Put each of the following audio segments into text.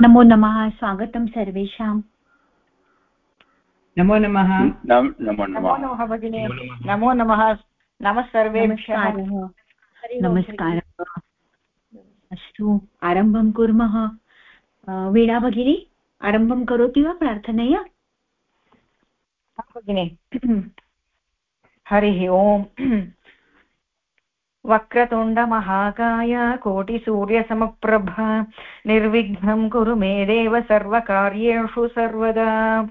नमो नमः स्वागतं सर्वेषाम्। नमो नमः। नमो नमः भगिनी। नमो नमः। नमः सर्वेभ्यः। नमस्कारः। अस्तु आरम्भं कुर्मः। वीणा भगिनी आरम्भं करोति वा प्रार्थनया? भगिनि। हरिः ओम् वक्रतुण्डमहाकाय कोटिसूर्यसमप्रभा, निर्विघ्नं कुरु मे देव सर्वकार्येषु सर्वदा।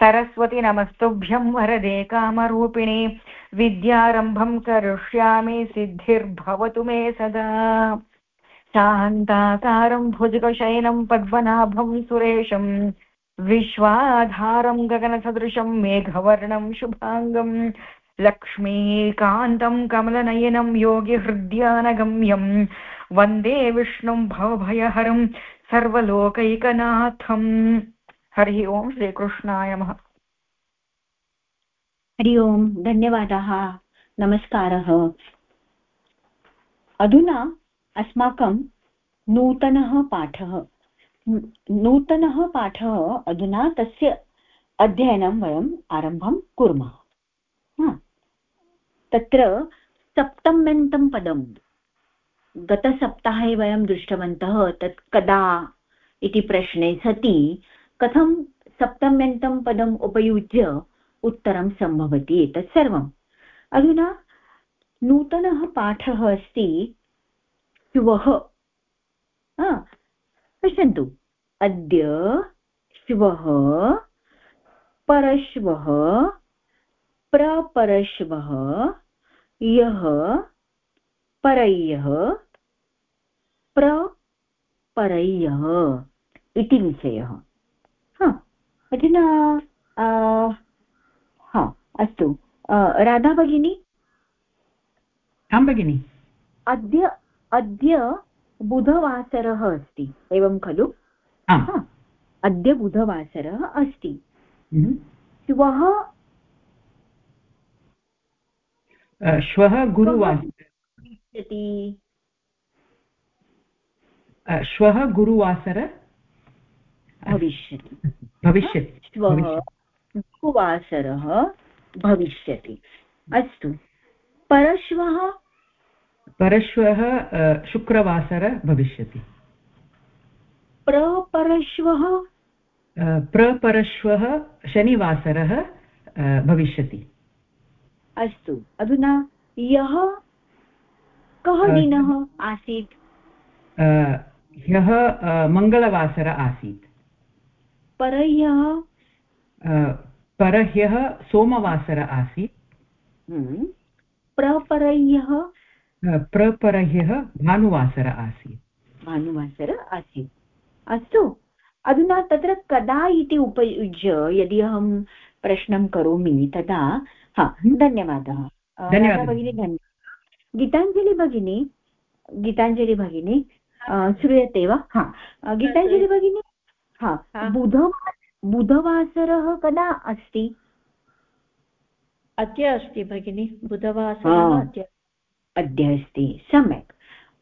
सरस्वति नमस्तुभ्यं वरदे कामरूपिणे, विद्यारम्भं करिष्यामि सिद्धिर्भवतु मे सदा। शान्ताकारं भुजगशयनं पद्मनाभं सुरेशं, विश्वाधारं गगनसदृशं मेघवर्णं शुभाङ्गम् लक्ष्मीकान्तं कमलनयनं योगिहृद्यानगम्यं वंदे विष्णुं भवभयहरं सर्वलोकैकनाथम्। हरिः ओं श्रीकृष्णाय नमः। हरि ओम्, धन्यवादाः, नमस्कारः। अधुना अस्माकं नूतनः पाठः। नूतनः पाठः अधुना तस्य अध्ययनं वयम् आरम्भं कुर्मः। तत्र सप्तम्यन्तं पदं। गतसप्ताहे वयं दृष्टवन्तः तत् कदा इति प्रश्ने सति, कथं सप्तम्यन्तं पदम् उपयुज्य उत्तरं सम्भवति एतत् सर्वम्। अधुना नूतनः पाठः अस्ति, श्वः। पश्यन्तु। अद्य श्वः, परश्वः, प्रपरश्वः यः परय्यः प्रपरय्यः इति विषयः। हा अधुना हा अस्तु। राधा भगिनी? आं भगिनि। अद्य अद्य बुधवासरः अस्ति एवं खलु? अद्य बुधवासरः अस्ति। हम्म। श्वः श्वः गुरुवासर श्वः गुरुवासर। भविष्यति। भविष्यति। श्वः गुरुवासरः भविष्यति। अस्तु। परश्वः? परश्वः शुक्रवासर भविष्यति। प्रपरश्वः प्रपरश्वः शनिवासरः भविष्यति। अस्तु। अधुना यः कः दिनः आसीत् ह्यः मङ्गलवासर आसीत्। परह्यः परह्यः सोमवासर आसीत्। हम्म। प्रपरह्यः प्रपरह्यः भानुवासर आसीत्। भानुवासर आसीत्। अस्तु। अधुना तत्र कदा इति उपयुज्य यदि अहं प्रश्नं करोमि तदा हा हम्म। धन्यवादः। भगिनी धन्यवादः। गीताञ्जलि भगिनी गीताञ्जलि भगिनी श्रूयते वा? हा गीताञ्जलि भगिनी? हा बुधवासर बुधवासरः कदा अस्ति? अद्य अस्ति भगिनि बुधवासरः अद्य अद्य अस्ति सम्यक्।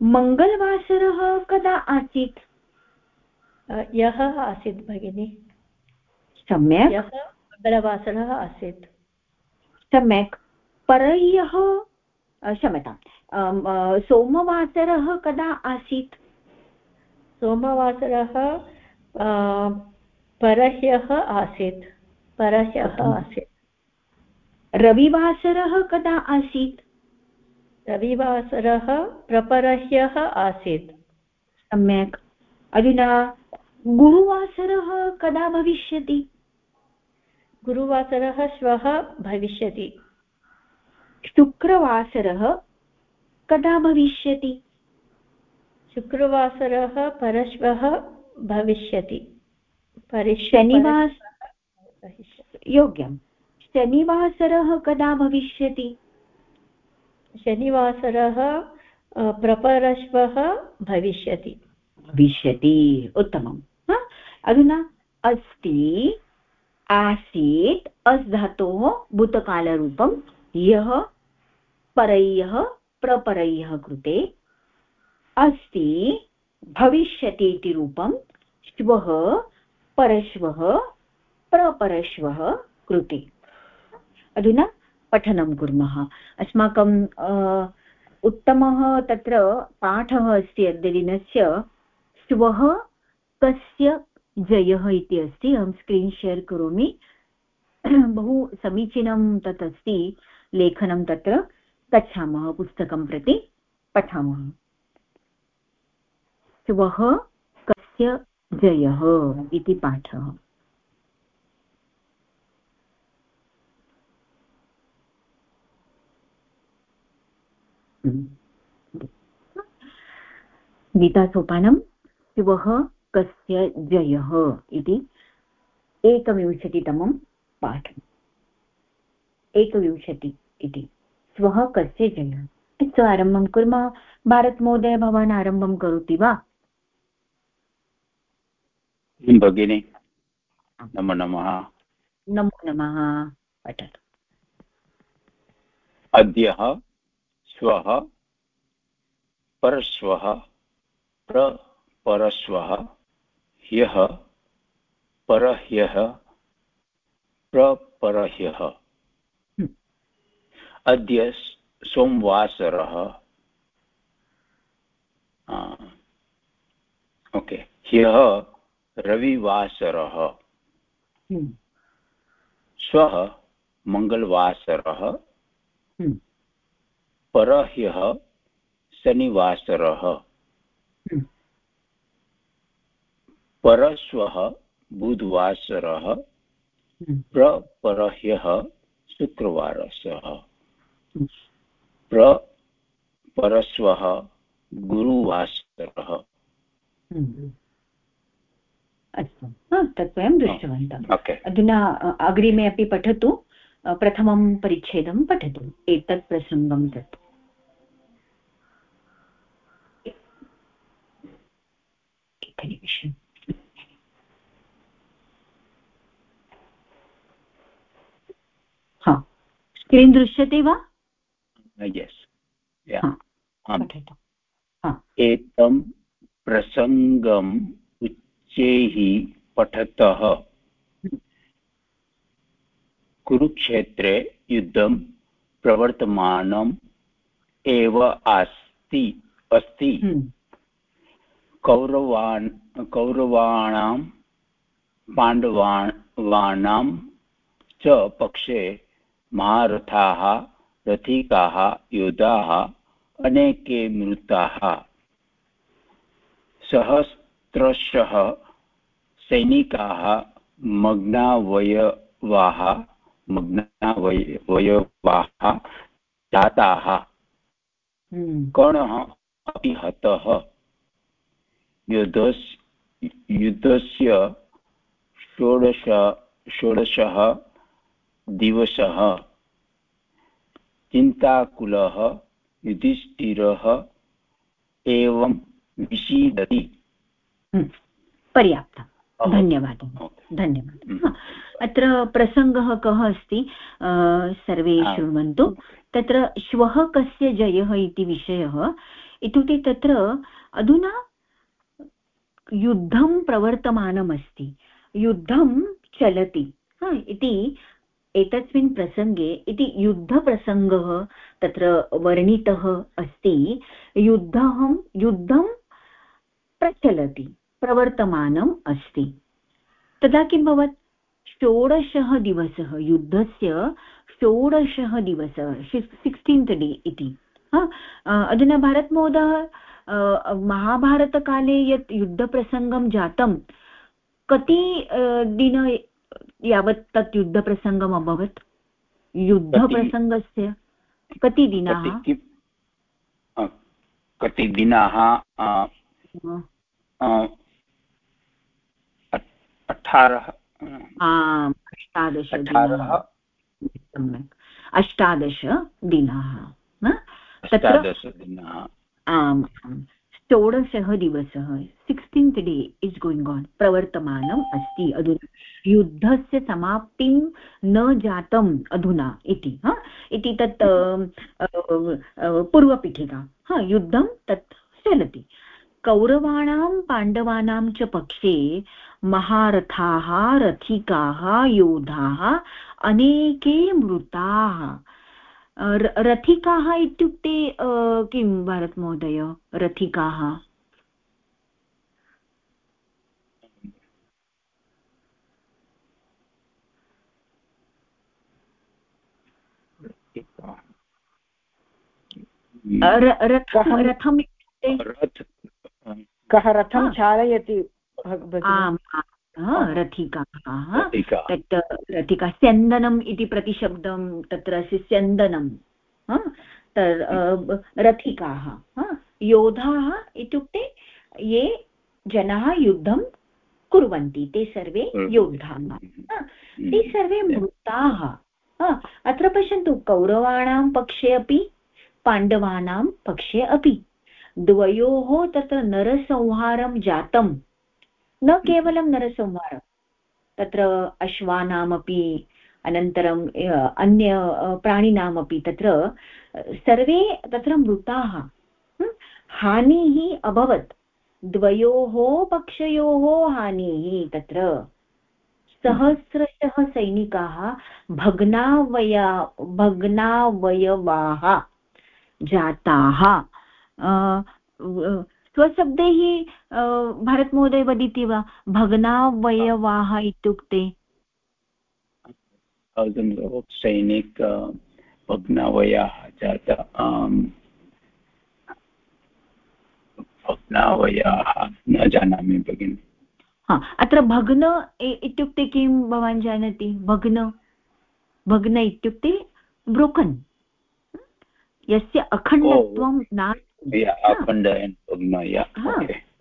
मङ्गलवासरः कदा आसीत्? यः आसीत् भगिनि? सम्यक्। यः मङ्गलवासरः आसीत्? सम्यक्। परह्यः क्षम्यतां सोमवासरः कदा आसीत्? सोमवासरः परह्यः आसीत्। परह्यः आसीत्। रविवासरः कदा आसीत्? रविवासरः प्रपरह्यः आसीत्। सम्यक्। अधुना गुरुवासरः कदा भविष्यति? गुरुवासरः श्वः भविष्यति। शुक्रवासरः कदा भविष्यति? शुक्रवासरः परश्वः भविष्यति। शनिवास योग्यं शनिवासरः कदा भविष्यति? शनिवासरः प्रपरश्वः भविष्यति। भविष्यति। उत्तमम्। अधुना अस्ति आसीत् अस् धातोः भूतकालरूपं यः परय्यः प्रपरय्यः कृते अस्ति भविष्यति इति रूपं श्वः परश्वः प्रपरश्वः कृते। अधुना पठनं कुर्मः। अस्माकं उत्तमः तत्र पाठः अस्ति अद्यदिनस्य, श्वः कस्य जयः इति अस्ति। अहं स्क्रीन् शेर् करोमि। बहु समीचीनं तत् अस्ति लेखनं तत्र। गच्छामः पुस्तकं प्रति। पठामः। श्वः कस्य जयः इति पाठः। गीतासोपानं श्वः कस्य जयः इति एकविंशतितमं पाठम्। एकविंशति इति। श्वः कस्य जयः? अस्तु आरम्भं कुर्मः। भारतमहोदय भवान् आरम्भं करोति वा? भगिनि? नमो नमः। नमो नमः। पठतु। अद्यः श्वः परश्वः प्रपरश्वः ह्यः परह्यः प्रपरह्यः। हम्म। अद्य सोमवासरः। ओके। ह्यः रविवासरः। हम्म। श्वः मङ्गलवासरः हम्म। परह्यः शनिवासरः। परश्वः बुधवासरः प्रपरह्यः शुक्रवारसः। प्रपरश्वः गुरुवासरः। अस्तु। तत् वयं दृष्टवन्तः। अधुना अग्रिमे अपि पठतु। प्रथमं परिच्छेदं पठतु। एतत् प्रसङ्गं तत्। एकनिमिषम् हा स्क्रीन् दृश्यते वा? यस् पठतु। एतं प्रसङ्गम् उच्चैः पठतः। कुरुक्षेत्रे युद्धं प्रवर्तमानम् एव अस्ति अस्ति। हम्म। कौरवान् कौरवाणां पाण्डवानां च पक्षे महारथाः रथिकाः योधाः अनेके मृताः। सहस्रशः सैनिकाः मग्नावयवाः मग्नावयवाः जाताः। हम्म। कर्णः अपि हतः। युद्धस् युद्धस्य षोडश षोडशः दिवसः। चिन्ताकुलः युधिष्ठिरः एवं विषीदति पर्याप्तं। धन्यवादः। धन्यवादः। अत्र प्रसङ्गः कः अस्ति? सर्वे शृण्वन्तु। तत्र श्वः कस्य जयः इति विषयः। इत्युक्ते तत्र अधुना युद्धं प्रवर्तमानमस्ति। युद्धं चलति। इति एतस्मिन् प्रसङ्गे इति युद्धप्रसङ्गः तत्र वर्णितः अस्ति। युद्धं युद्धं प्रचलति, प्रवर्तमानम् अस्ति। तदा किं भवत्? षोडशः दिवसः, युद्धस्य षोडशः दिवसः सिक्स्टीन्त् डे इति। अधुना भारतमहोदय महाभारतकाले यत् युद्धप्रसङ्गं जातं, कति दिन यावत् तत् युद्धप्रसङ्गम् अभवत्। युद्धप्रसङ्गस्य कति दिनाः कति दिनाः अठारः आम् अष्टादश सम्यक्। अष्टादश दिनाः आम्। षोडशः दिवसः sixteenth day is going on प्रवर्तमानम् अस्ति अधुना. युद्धस्य समाप्तिं न जातम् अधुना इति, हा? इति तत् पूर्वपीठिका. हा, युद्धं तत् चलति. कौरवाणां, पाण्डवानां च पक्षे महारथाः, रथिकाः योधाः अनेके मृताः रथिकाः इत्युक्ते किं भारतमहोदय? रथिकाः? रथम् कः रथं चालयति आम्। रथिकाः. तत् रथिका स्यन्दनम् इति प्रतिशब्दं तत्र अस्ति स्यन्दनं रथिकाः. योधाः इत्युक्ते ये जनाः युद्धं कुर्वन्ति ते सर्वे योद्धाः. ते सर्वे मृताः. अत्र पश्यन्तु कौरवाणां पक्षे अपि पाण्डवानां पक्षे अपि द्वयोः तत्र नरसंहारं जातं न केवलं नरसंहारं, तत्र अश्वानामपि अनन्तरम् अन्य प्राणिनामपि, तत्र सर्वे तत्र मृताः। हानिः अभवत्। द्वयोः पक्षयोः हानिः तत्र। सहस्रशः सैनिकाः भग्नावया, भग्नावयवाः जाताः। स्वशब्दैः भारतमहोदय वदति वा? भग्नावयवाः इत्युक्ते। सैनिक भग्नावयाः जाता भग्नावयाः न जानामि भगिनि। हा अत्र भग्न इत्युक्ते किं भवान् जानाति? भग्न भग्न इत्युक्ते ब्रोकन्। यस्य अखण्डत्वं नास्ति।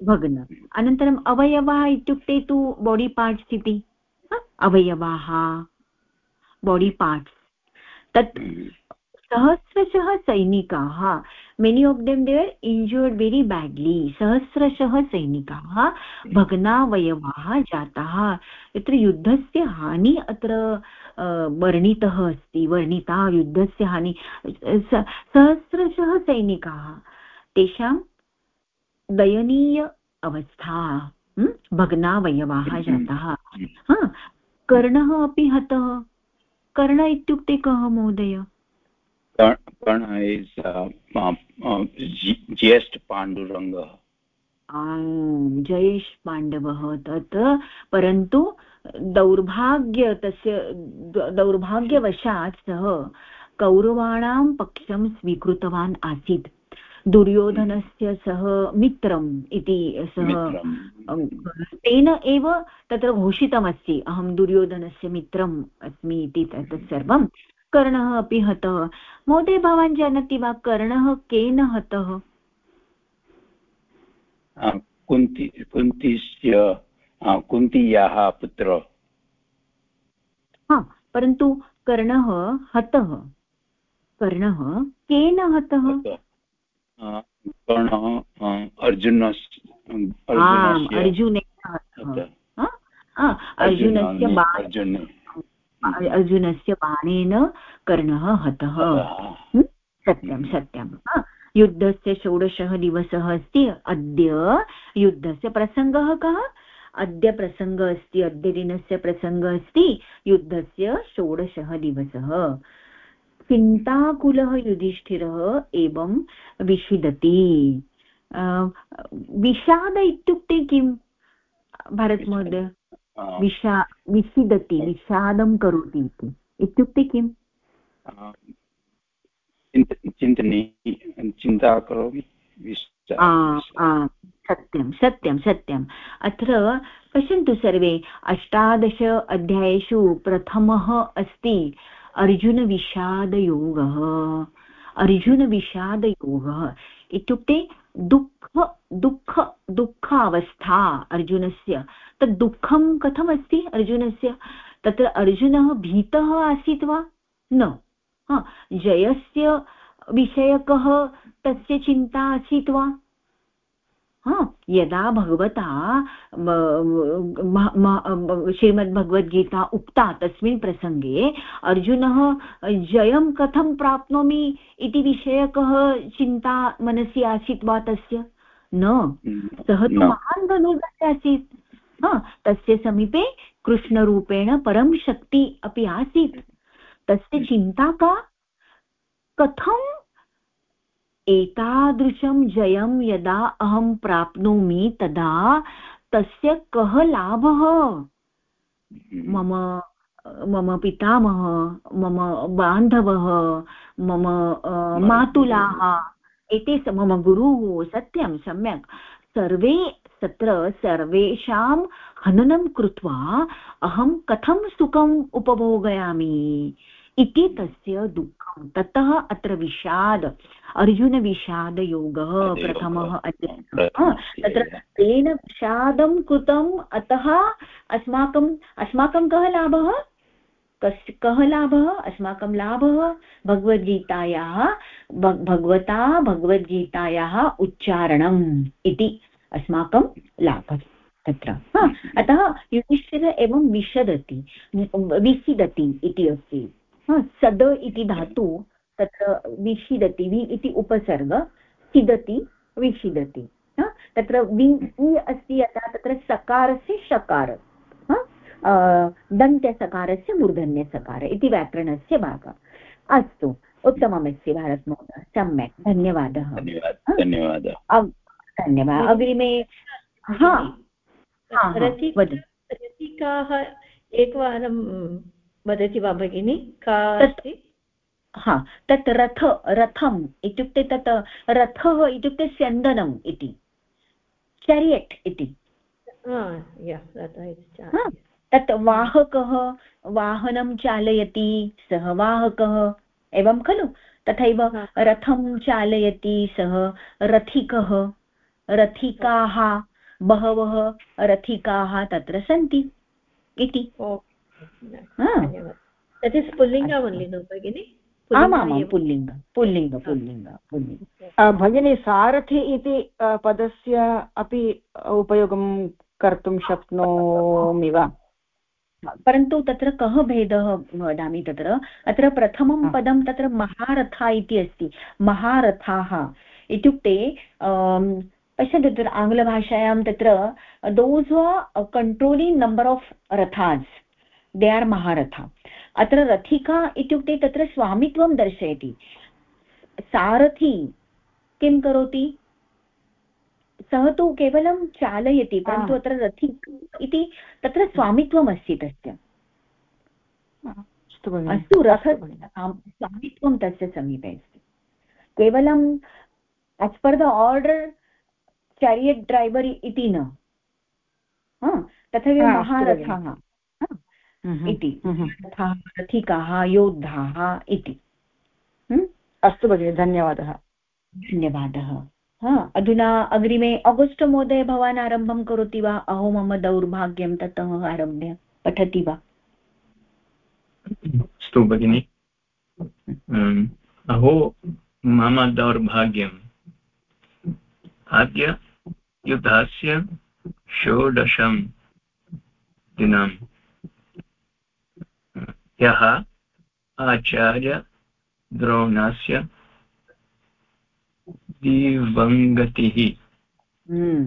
भग्न। अनन्तरम् अवयवः इत्युक्ते तु बोडि पार्ट्स् इति अवयवाः बोडि पार्ट्स् तत् हम्म। सहस्रशः सैनिकाः many of them there injured very badly सहस्रशः सैनिकाः भग्नावयवाः जाताः। यत्र युद्धस्य हानि अत्र वर्णितः अस्ति वर्णिता युद्धस्य हानि। सहस्रशः सैनिकाः। तेषां दयनीय अवस्था भग्नावयवाः जाताः। कर्णः अपि हतः। कर्ण इत्युक्ते कः महोदय? uh, ज्येष्ठ पाण्डुरङ्गः जयेष् पाण्डवः तत्। परन्तु दौर्भाग्य तस्य दौर्भाग्यवशात् सः कौरवाणां पक्षं स्वीकृतवान् आसीत्। दुर्योधनस्य सः मित्रम् इति सः तेन एव तत्र घोषितमस्ति अहं दुर्योधनस्य मित्रम् अस्मि इति तत् सर्वं। कर्णः अपि हतः। महोदय भवान् जानाति वा कर्णः केन हतः? कुन्ति कुन्तिस्य कुन्तीयाः पुत्र। हा परन्तु कर्णः हतः। कर्णः केन हतः। कर्णः अर्जुनस्य अर्जुनेन अर्जुनस्य अर्जुनस्य बाणेन कर्णः हतः। सत्यं सत्यं। युद्धस्य षोडशः दिवसः अस्ति। अद्य युद्धस्य प्रसङ्गः कः? अद्य प्रसङ्गः अस्ति अद्य दिनस्य प्रसङ्गः अस्ति। युद्धस्य षोडशः दिवसः। चिन्ताकुलः युधिष्ठिरः एवं विषिदति। विषाद इत्युक्ते किं? भारतमहोदय विषा विषिदति विषादं करोति इति। इत्युक्ते किम् चिन्तने चिन्ता करोमि सत्यं सत्यं सत्यम्। अत्र पश्यन्तु सर्वे अष्टादश अध्यायेषु प्रथमः अस्ति। अर्जुनविषादयोगः अर्जुनविषादयोगः इत्युक्ते दुःख दुःख दुःख अवस्था अर्जुनस्य। तद् दुःखं कथमस्ति अर्जुनस्य? तत्र अर्जुनः भीतः आसीत् वा? न। जयस्य विषयकः तस्य चिन्ता आसीत् वा? यदा भगवता श्रीमद्भगवद्गीता उक्ता तस्मिन् प्रसङ्गे अर्जुनः जयं कथं प्राप्नोमि? इति विषयकः चिन्ता मनसि आसीत् वा तस्य? न। सः तु महान् धनुर्धर् आसीत्। हा तस्य समीपे कृष्णरूपेण परं शक्ति अपि आसीत्। तस्य चिन्ता का? कथम् एतादृशं जयं यदा अहं प्राप्नोमि तदा तस्य कः लाभः? मम मम पितामह मम बान्धवः मम मातुलाः एते मम गुरुः सत्यं सम्यक्। सर्वे तत्र सर्वेषां हननं कृत्वा अहं कथं सुखम् उपभोगयामि? इति तस्य दुःखं। ततः अत्र विषाद। अर्जुनविषादयोगः प्रथमः तत्र तेन विषादं कृतम् अतः अस्माकम् अस्माकं कः लाभः? कस् कः लाभः? अस्माकं लाभः भगवद्गीतायाः भगवता भगवद्गीतायाः उच्चारणम् इति अस्माकं लाभः तत्र। अतः युधिष्ठिर एवं विशदति विसीदति इति अस्ति। सद इति धातु तत्र विषिदति वि इति उपसर्ग सिदति विषिदति तत्र वि इ अस्ति यथा तत्र सकारस्य शकार दन्त्यसकारस्य मूर्धन्यसकार इति व्याकरणस्य भागः। अस्तु उत्तममस्ति भारतमहोदय सम्यक् धन्यवादः। धन्यवादः धन्यवादः। अग्रिमे रचिकाः एकवारं वदति वा भगिनि? का अस्ति हा तत् रथ रथम् इत्युक्ते तत् रथः इत्युक्ते स्यन्दनम् इति। चेरियट् इति। तत् वाहकः वाहनं चालयति सः वाहकः एवं खलु? तथैव रथं चालयति सः रथिकः रथिकाः बहवः रथिकाः तत्र सन्ति। इति। पुल्लिङ्ग ओन्लि नो भगिनि आमामां पुल्लिङ्ग पुल्लिङ्ग पुल्लिङ्ग पुल्लिङ्ग भगिनी सारथि इति पदस्य अपि उपयोगं कर्तुं शक्नोमि वा परन्तु तत्र कः भेदः वदामि तत्र अत्र प्रथमं पदं तत्र महारथा इति अस्ति महारथाः इत्युक्ते पश्यन्तु तत्र आङ्ग्लभाषायां तत्र those who are controlling number of रथास् they are महारथा अत्र रथिका इत्युक्ते तत्र स्वामित्वं दर्शयति। सारथी किं करोति? सः तु केवलं चालयति परन्तु अत्र रथि इति तत्र स्वामित्वम् अस्ति तस्य अस्तु रथ स्वामित्वं तस्य समीपे अस्ति। केवलं as per the order chariot driver इति न। तथैव महारथाः। इति। रथिकाः योद्धाः इति। अस्तु भगिनि धन्यवादः। धन्यवादः। अधुना अग्रिमे आगस्ट् महोदय भवान् आरम्भं करोति वा? अहो मम दौर्भाग्यं ततः आरभ्य। पठति वा? अस्तु भगिनि। अहो मम दौर्भाग्यम्। अद्य युद्धस्य षोडशं दिनं यः आचार्यद्रोणस्य दिवङ्गतिः हम्म।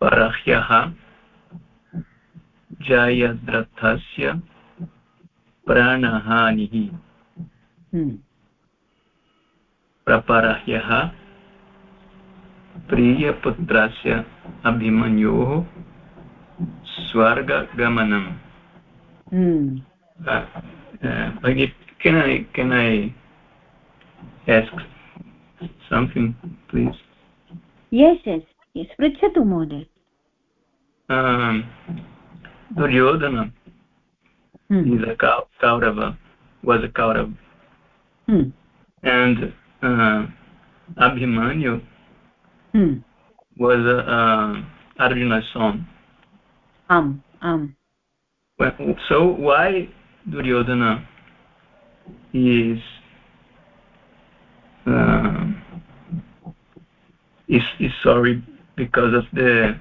परह्यः जयद्रथस्य प्राणहानिः हम्म। प्रपरह्यः प्रियपुत्रस्य अभिमन्योः स्वर्गगमनम् भगिनी can i can i ask something please yes yes yes पृच्छतु महोदय um duryodhana hmm. is a kaurava was a kaurava hmm. and uh, abhimanyu hmm. was uh, Arjuna's son. Um, um. so why Duryodhana is uh, is is sorry because of the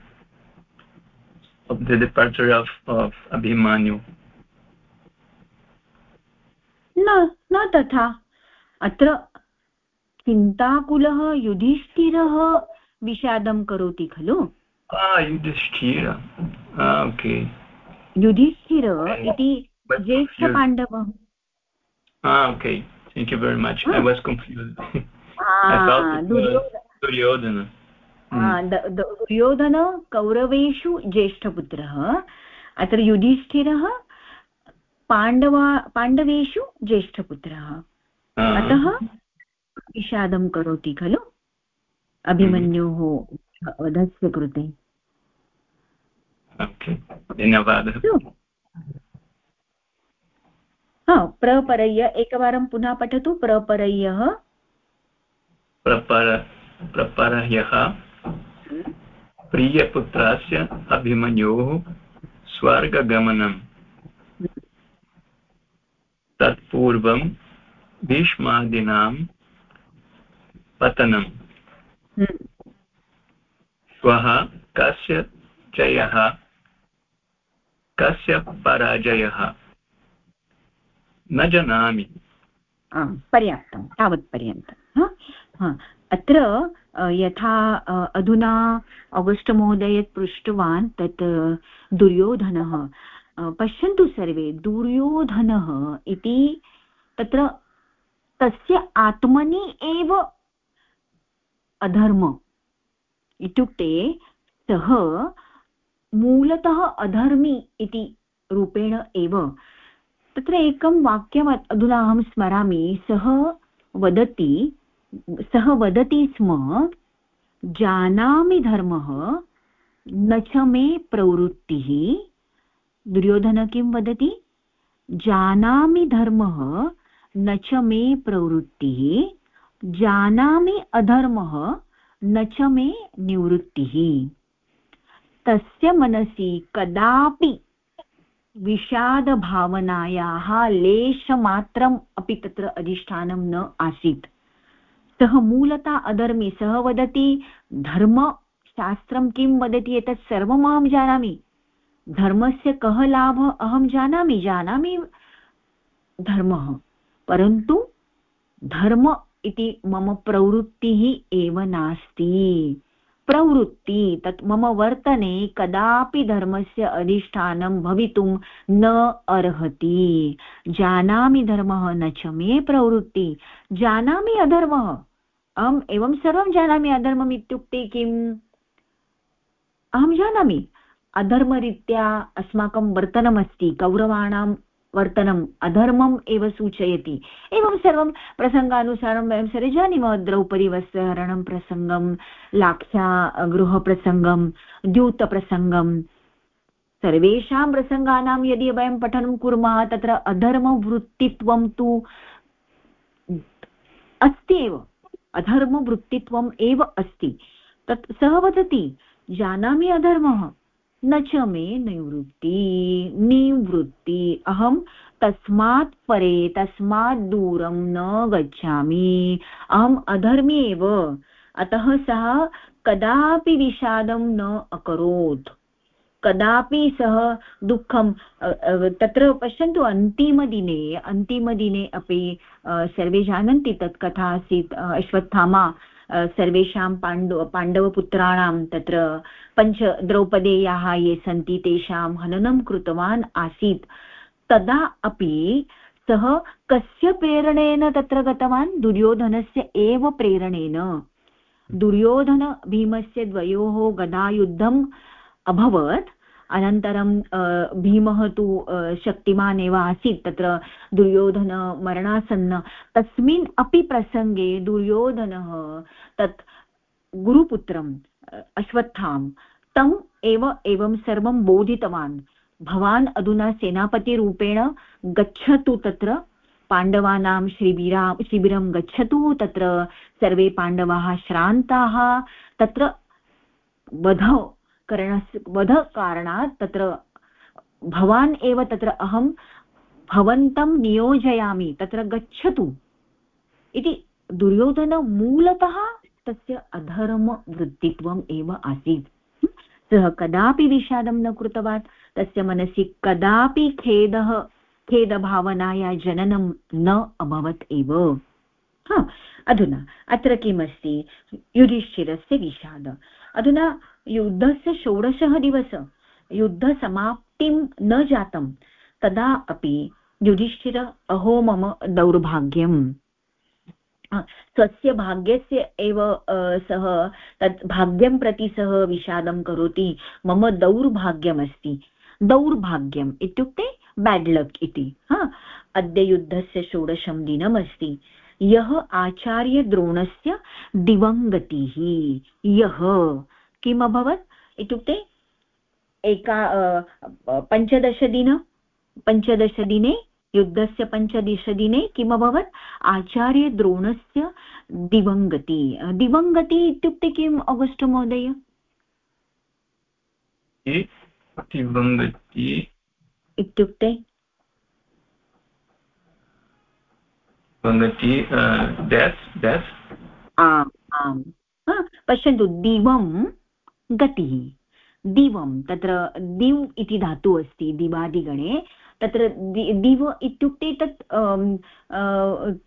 of the departure of of Abhimanyu? न न तथा अत्र चिन्ताकुलः युधिष्ठिरः विषादं करोति खलु Yudhishthira okay Yudhishthira इति ज्येष्ठपाण्डवः। Okay thank you very much. I was confused. I thought duryodhana. Duryodhana कौरवेषु ज्येष्ठपुत्रः अत्र युधिष्ठिरः पाण्डवा पाण्डवेषु ज्येष्ठपुत्रः अतः विषादं करोति खलु अभिमन्योः वधस्य कृते धन्यवादः। हा प्रपरय्य एकवारं पुनः पठतु प्रपरय्यः प्रपर प्रपरयः प्रियपुत्रस्य अभिमन्योः स्वर्गगमनम्। तत्पूर्वं भीष्मादीनां पतनम्। श्वः कस्य जयः? कस्य पराजयः? न जानामि। पर्याप्तं तावत्पर्यन्तम् अत्र यथा अधुना अगस्ट् महोदय यत् पृष्टवान् तत् दुर्योधनः पश्यन्तु सर्वे, दुर्योधनः इति तत्र तस्य आत्मनि एव अधर्म इत्युक्ते सः मूलतः अधर्मी इति रूपेण एव। तत्र एकं वाक्यम् अधुना अहं स्मरामि, सः वदति सः वदति स्म, जानामि धर्मः, न च मे प्रवृत्तिः। दुर्योधन किं वदति? जानामि धर्मः, न च मे प्रवृत्तिः। जानामि अधर्मः, न च मे निवृत्तिः। तस्य मनसि कदापि विषादभावनायाः लेशमात्रम् अपि तत्र अधिष्ठानं न आसीत्। सः मूलतः अधर्मी, सः वदति धर्मशास्त्रं किं वदति एतत् सर्वम् अहं जानामि। धर्मस्य कः लाभः अहं जानामि? जानामि धर्मः। परन्तु धर्म इति मम प्रवृत्तिः एव नास्ति। प्रवृत्ति, तत् मम वर्तने कदापि धर्मस्य अधिष्ठानं भवितुं न अर्हति। जानामि धर्मः न च मे प्रवृत्ति। जानामि अधर्मः। अहम् एवं सर्वं जानामि अधर्मम् इत्युक्ते किम् अहं जानामि। अधर्मरीत्या अस्माकं वर्तनमस्ति, कौरवाणां वर्तनम्, अधर्मम् एव सूचयति। एवं सर्वं प्रसङ्गानुसारं वयं सर्वे जानीमः, द्रौपदी वस्त्रहरणं प्रसङ्गं लाक्षा गृहप्रसङ्गं, द्यूतप्रसङ्गं। सर्वेषां प्रसङ्गानां यदि वयं पठनं कुर्मः, तत्र अधर्मवृत्तित्वं तु अस्ति एव। अधर्मवृत्तित्वम् एव अस्ति। तत् सः वदति, जानामि अधर्मः। न च मे निवृत्ति निवृत्ति। अहं तस्मात् परे, तस्मात् दूरं न गच्छामि। अहम् अधर्मी एव। अतः सः कदापि विषादं न अकरोत्। कदापि सः दुःखं तत्र पश्यन्तु अन्तिमदिने अन्तिमदिने अपि सर्वे जानन्ति तत् कथा आसीत् अश्वत्थामा। सर्वेषां पाण्डव, पाण्डवपुत्राणां तत्र पञ्च द्रौपदेयाः ये सन्ति तेषां हननं कृतवान् आसीत्। तदा अपि सः कस्य प्रेरणेन तत्र गतवान्? दुर्योधनस्य एव प्रेरणेन। दुर्योधन भीमस्य द्वयोः गदायुद्धम् अभवत्। अनन्तरं भीमः तु शक्तिमान् एव आसीत्, तत्र दुर्योधनमरणासन्न। तस्मिन् अपि प्रसङ्गे दुर्योधनः तत् गुरुपुत्रम् अश्वत्थां तम् एव, एवं सर्वं बोधितवान्। भवान् अधुना सेनापतिरूपेण गच्छतु तत्र, पाण्डवानां शिबिरा, शिबिरं गच्छतु, तत्र सर्वे पाण्डवाः श्रान्ताः, तत्र वधौ करणस्य वधकारणात् तत्र भवान् एव तत्र अहं भवन्तं नियोजयामि, तत्र गच्छतु। इति दुर्योधन मूलतः तस्य अधर्मवृत्तित्वम् एव आसीत्। सः कदापि विषादं न कृतवान्, तस्य मनसि कदापि खेदः, खेदभावनाया जननं न अभवत् एव। अधुना अत्र किमस्ति? युधिष्ठिरस्य विषाद। अधुना युद्धस्य षोडशः दिवस, युद्धसमाप्तिं न जातं, तदा अपि युधिष्ठिर, अहो मम दौर्भाग्यम्। स्वस्य भाग्यस्य एव सः तत् भाग्यं प्रति सः विषादं करोति, मम दौर्भाग्यमस्ति। दौर्भाग्यम् इत्युक्ते बेड् लक् इति, हा? अद्य युद्धस्य षोडशं दिनमस्ति। यः आचार्यद्रोणस्य दिवङ्गतिः। यः किम् अभवत्? इत्युक्ते एका पञ्चदशदिन पञ्चदशदिने युद्धस्य पञ्चदशदिने किम् अभवत्? आचार्यद्रोणस्य दिवङ्गति। दिवङ्गति इत्युक्ते किम् अगस्ट् महोदय? दिवङ्गति। इत्युक्ते दिवङ्गति आम् आम्। पश्यन्तु, दिवं गतिः। दिवं, तत्र दिव् इति धातुः अस्ति, दिवादिगणे। तत्र दिव इत्युक्ते तत्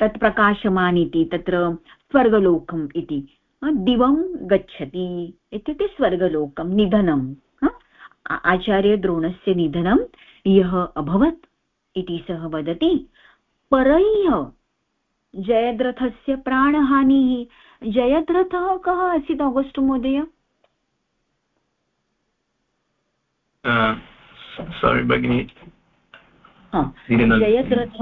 तत् प्रकाशमान् इति, तत्र स्वर्गलोकम् इति। दिवं गच्छति इत्युक्ते स्वर्गलोकं निधनम् आचार्यद्रोणस्य निधनं यः अभवत् इति सः वदति। परह्य जयद्रथस्य प्राणहानिः। जयद्रथः कः आसीत् आगस्ट् महोदय? सोरि भगिनि। जयद्रथ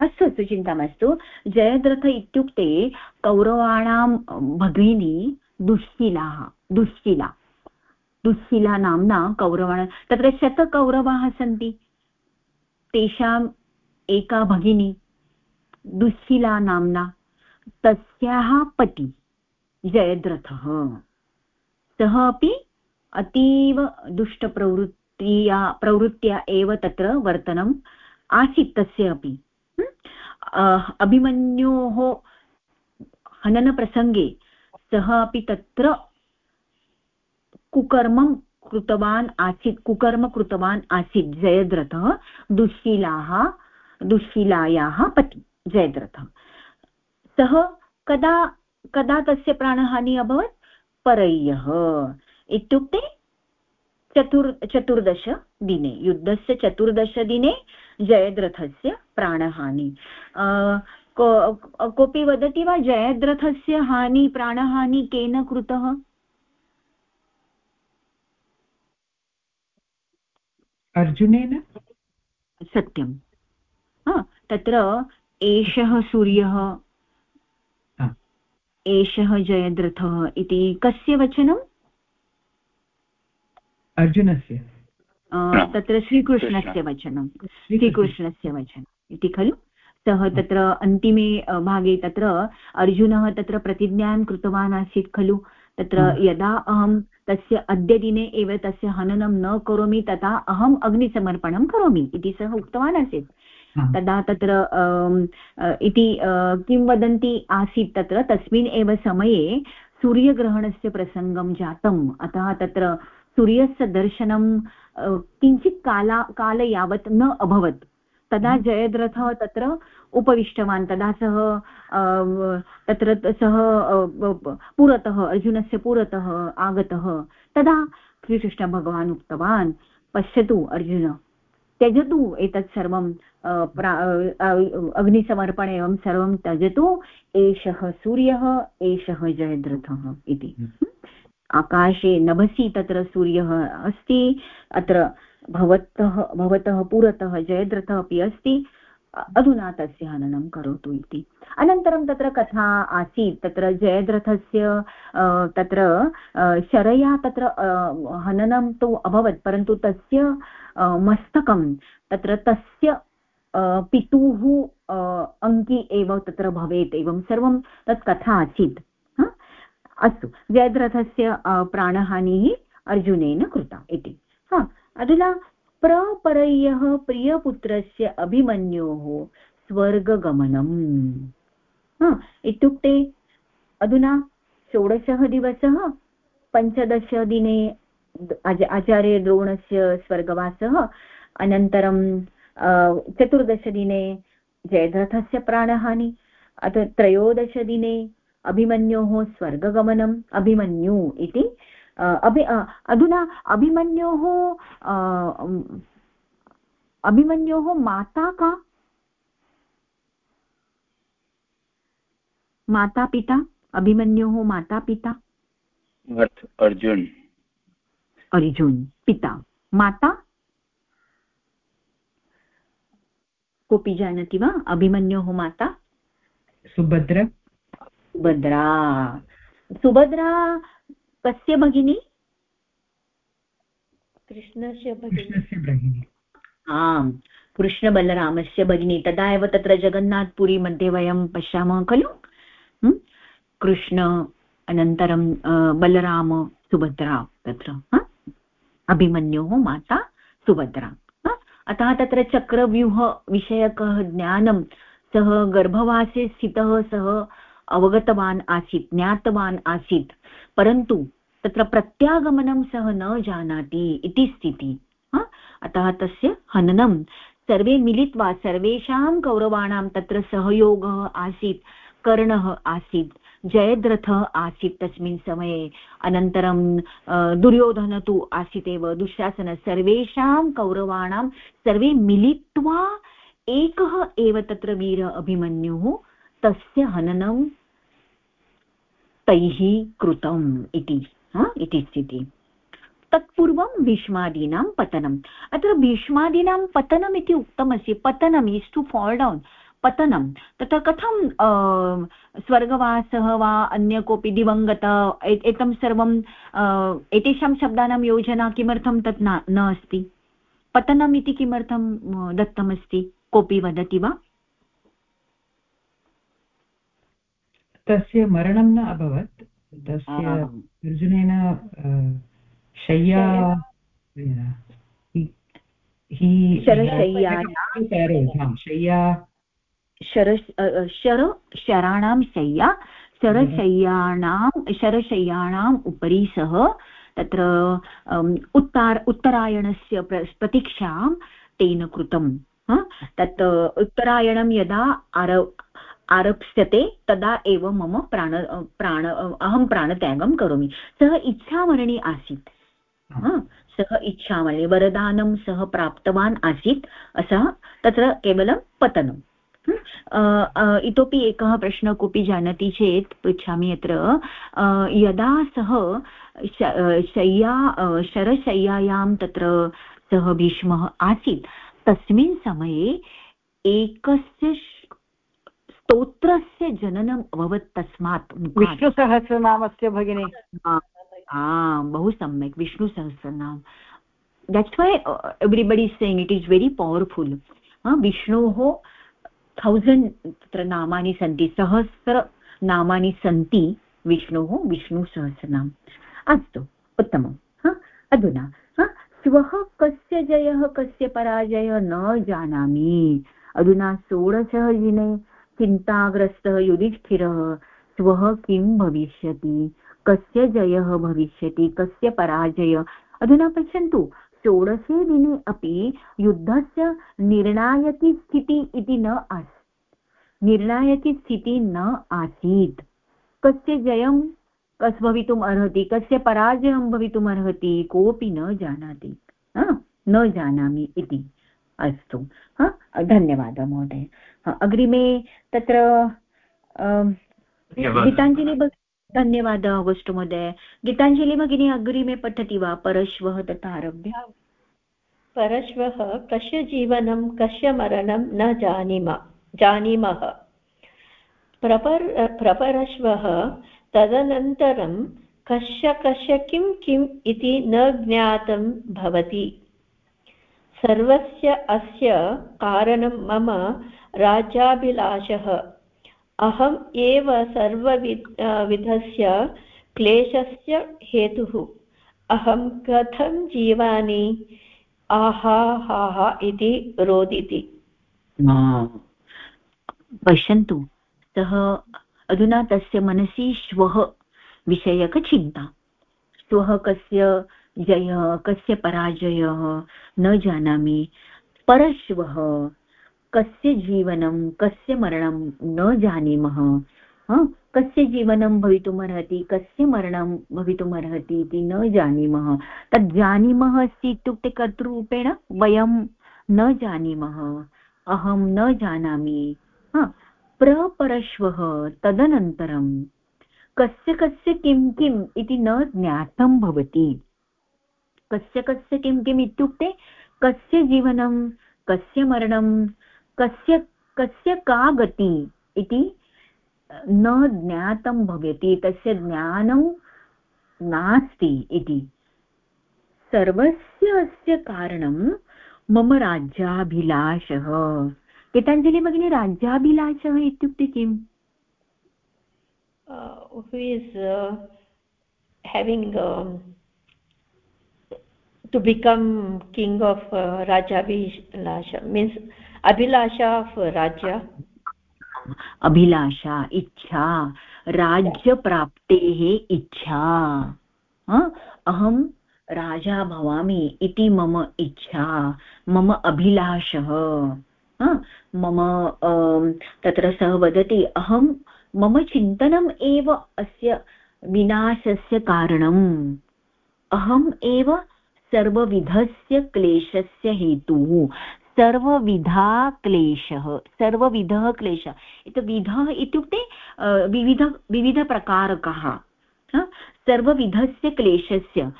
अस्तु अस्तु चिन्ता मास्तु। जयद्रथ इत्युक्ते कौरवाणां भगिनी दुःशिलाः दुःशिला। दुःशिला नाम्ना कौरवाणा तत्र शतकौरवाः सन्ति। तेषाम् एका भगिनी। दुःशिला नाम्ना। तस्याः पति, जयद्रथः। सः अपि अतीव दुष्टप्रवृत्त्या, प्रवृत्त्या एव तत्र वर्तनम् आसीत् तस्य अपि। अभिमन्योः हननप्रसङ्गे सः अपि तत्र कुकर्मं कृतवान् आसीत्, कुकर्म कृतवान् आसीत्, जयद्रथः दुःशीलाः, दुःशीलायाः पति। जयद्रथः सः कदा कदा तस्य प्राणहानिः अभवत्? परय्यः इत्युक्ते चतुर् चतुर्दशदिने युद्धस्य चतुर्दशदिने जयद्रथस्य प्राणहानि। कोऽपि वदति वा जयद्रथस्य हानि प्राणहानि केन कृतः? अर्जुनेन? सत्यं तत्र एषः सूर्यः एषः जयद्रथः इति कस्य वचनम्? अर्जुनस्य। तत्र श्रीकृष्णस्य वचनं। श्रीकृष्णस्य वचनम् इति खलु? सः तत्र अन्तिमे भागे तत्र अर्जुनः तत्र प्रतिज्ञां कृतवान् आसीत् खलु? तत्र यदा अहं तस्य अद्य दिने एव तस्य हननं न करोमि तदा अहम् अग्निसमर्पणं करोमि इति सः उक्तवान् आसीत्। तदा तत्र इति किं वदन्ति आसीत् तत्र तस्मिन् एव समये सूर्यग्रहणस्य प्रसङ्गं जातम्। अतः तत्र सूर्यस्य दर्शनं किञ्चित् काला काल यावत् न अभवत्। तदा हम्म। जयद्रथः तत्र उपविष्टवान्। तदा सः तत्र सः पुरतः अर्जुनस्य पुरतः आगतः। तदा श्रीकृष्णभगवान् उक्तवान् पश्यतु अर्जुन त्यजतु एतत् सर्वं। अग्निसमर्पण एवं सर्वं त्यजतु एषः सूर्यः एषः जयद्रथः इति। हम्म। आकाशे नभसि तत्र सूर्यः अस्ति अत्र भवतः भवतः पुरतः जयद्रथः अपि अस्ति अधुना तस्य हननं करोतु इति। अनन्तरं तत्र कथा आसीत् तत्र जयद्रथस्य तत्र शरया तत्र हननं तु अभवत् परन्तु तस्य मस्तकं तत्र तस्य पितुः अङ्की एव तत्र भवेत् एवं सर्वं तत् कथा आसीत्। अस्तु जयद्रथस्य प्राणहानिः अर्जुनेन कृता इति। हा, अधुना प्रपरय्यः प्रियपुत्रस्य अभिमन्योः स्वर्गगमनम्। इत्युक्ते अधुना षोडशः दिवसः पञ्चदशदिने आचार्यद्रोणस्य स्वर्गवासः, अनन्तरं चतुर्दशदिने जयद्रथस्य प्राणहानि अथ त्रयोदशदिने अभिमन्योः स्वर्गगमनम् अभिमन्यु इति अभि अधुना अभिमन्योः अभिमन्योः माता का? माता पिता? अभिमन्योः माता पिता? अर्जुन। अर्जुन पिता। माता? कोऽपि जानाति वा? अभिमन्योः माता। सुभद्रा। सुभद्रा। सुभद्रा कस्य भगिनी? कृष्णस्य कृष्णस्य भगिनी। आम्। कृष्णबलरामस्य भगिनी। तदा एव तत्र जगन्नाथपुरी मध्ये वयं पश्यामः खलु। कृष्ण अनन्तरं बलराम सुभद्रा तत्र। अभिमन्योः माता सुभद्रा। अतः तत्र चक्रव्यूहविषयकः ज्ञानं, सः गर्भवासे स्थितः, सः अवगतवान् आसीत्, ज्ञातवान् आसीत्, परन्तु तत्र प्रत्यागमनं सः न जानाति इति स्थितिः। अतः तस्य हननं। सर्वे मिलित्वा सर्वेषां कौरवाणां तत्र सहयोगः आसीत्, कर्णः आसीत्। जयद्रथः आसीत् तस्मिन् समये। अनन्तरं दुर्योधन तु आसीत् एव दुःशासन सर्वेषां कौरवाणां सर्वे मिलित्वा एकः एव तत्र वीर अभिमन्युः, तस्य हननं तैः कृतम् इति इति स्थितिः। तत्पूर्वं भीष्मादीनां पतनम्। अत्र भीष्मादीनां पतनम् इति उक्तमस्ति। पतनम् इस् टु फाल् डौन् पतनं। तत्र कथं स्वर्गवासः वा अन्य कोऽपि दिवङ्गत एतं सर्वं एतेषां शब्दानां योजना किमर्थं तत् न न अस्ति पतनम् इति किमर्थं दत्तमस्ति? कोऽपि वदति वा? तस्य मरणं न अभवत्। तस्य अर्जुनेन शय्या शय्या शर शर शराणां शय्या शरशय्याणां शरशय्याणाम् उपरि सः तत्र उत्तार उत्तरायणस्य प्रतीक्षां तेन कृतं तत् उत्तरायणं यदा आर आरप्स्यते तदा एव मम प्राण प्राण अहं प्राणत्यागं करोमि। सः इच्छामरणी आसीत् सः इच्छामरणी वरदानं सः प्राप्तवान् आसीत् सः तत्र केवलं पतनम्। इतोपि एकः प्रश्नः कोऽपि जानाति चेत् पृच्छामि अत्र यदा सः शय्या शरशय्यायां तत्र सः भीष्मः आसीत् तस्मिन् समये एकस्य स्तोत्रस्य जननम् अभवत् तस्मात्। विष्णुसहस्रनामस्य भगिनी। आम् बहु सम्यक् Vishnusahasranama. That's why everybody sing it is very powerful विष्णोः थौसण्ड् तत्र नामानि सन्ति सहस्रनामानि सन्ति विष्णोः विष्णुसहस्रनाम अस्तु, उत्तमं अधुना श्वः कस्य जयः, कस्य पराजयः, न जानामि। अधुना षोडशः दिने चिन्ताग्रस्तः, युधिष्ठिरः श्वः किं भविष्यति? कस्य जयः भविष्यति? कस्य पराजय? अधुना पश्यन्तु षोडशे दिने अपि युद्धस्य निर्णायकी स्थितिः इति न आसीत् निर्णायकी स्थितिः न आसीत्। कस्य जयं कस् भवितुम् अर्हति कस्य पराजयं भवितुम् अर्हति कोऽपि न जानाति न जानामि इति अस्तु धन्यवादः महोदय। अग्रिमे तत्र गीताञ्जलि धन्यवादः महोदय गीताञ्जलि भगिनी, अग्रिमे पठति वा? परश्वः तथा आरभ्य. परश्वः, कस्य जीवनं, कस्य मरणं, न जानीम, जानीमः. प्रपर, प्रपरश्वः, तदनन्तरं कस्य कस्य किं किम् इति न ज्ञातं भवति. सर्वस्य, अस्य कारणं मम राज्याभिलाषः. अहम् एव सर्वविध विधस्य क्लेशस्य हेतुः। अहं कथं जीवामि? आहा इति रोदिति। पश्यन्तु सः अधुना तस्य मनसि श्वः विषयकचिन्ता श्वः कस्य जयः, कस्य पराजयः, न जानामि। परश्वः कस्य जीवनं, कस्य मरणं न जानीमः? कस्य जीवनं भवितुमर्हति, कस्य मरणं भवितुमर्हति इति न जानीमः? तद् जानीमः अस्ति इत्युक्ते कर्तृरूपेण वयं न जानीमः। अहं न जानामि। प्रपरश्वः तदनन्तरं कस्य कस्य किं किम् इति न ज्ञातं भवति। कस्य कस्य किं किम् इत्युक्ते कस्य जीवनं, कस्य मरणं कस्य कस्य का गति इति न ज्ञातं भवति तस्य ज्ञानं नास्ति इति। सर्वस्य अस्य कारणं मम राज्याभिलाषः। गीताञ्जलि भगिनी राज्याभिलाषः इत्युक्ते किम्? Uh, who is uh, having um, to become king of uh, raja abhilasha means of raja अभिलाषा, इच्छा, राज्यप्राप्तेः इच्छा। अहं राजा भवामि इति मम इच्छा, मम अभिलाषः। मम तत्र सः वदति, अहं, मम चिन्तनम् एव अस्य विनाशस्य कारणम्। अहम् एव सर्वविधस्य क्लेशस्य हेतुः सर्वविधा क्लेशः सर्वविधः क्लेशः इत विधः इत्युक्ते विविध विविधप्रकारकः सर्वविधस्य क्लेशस्य।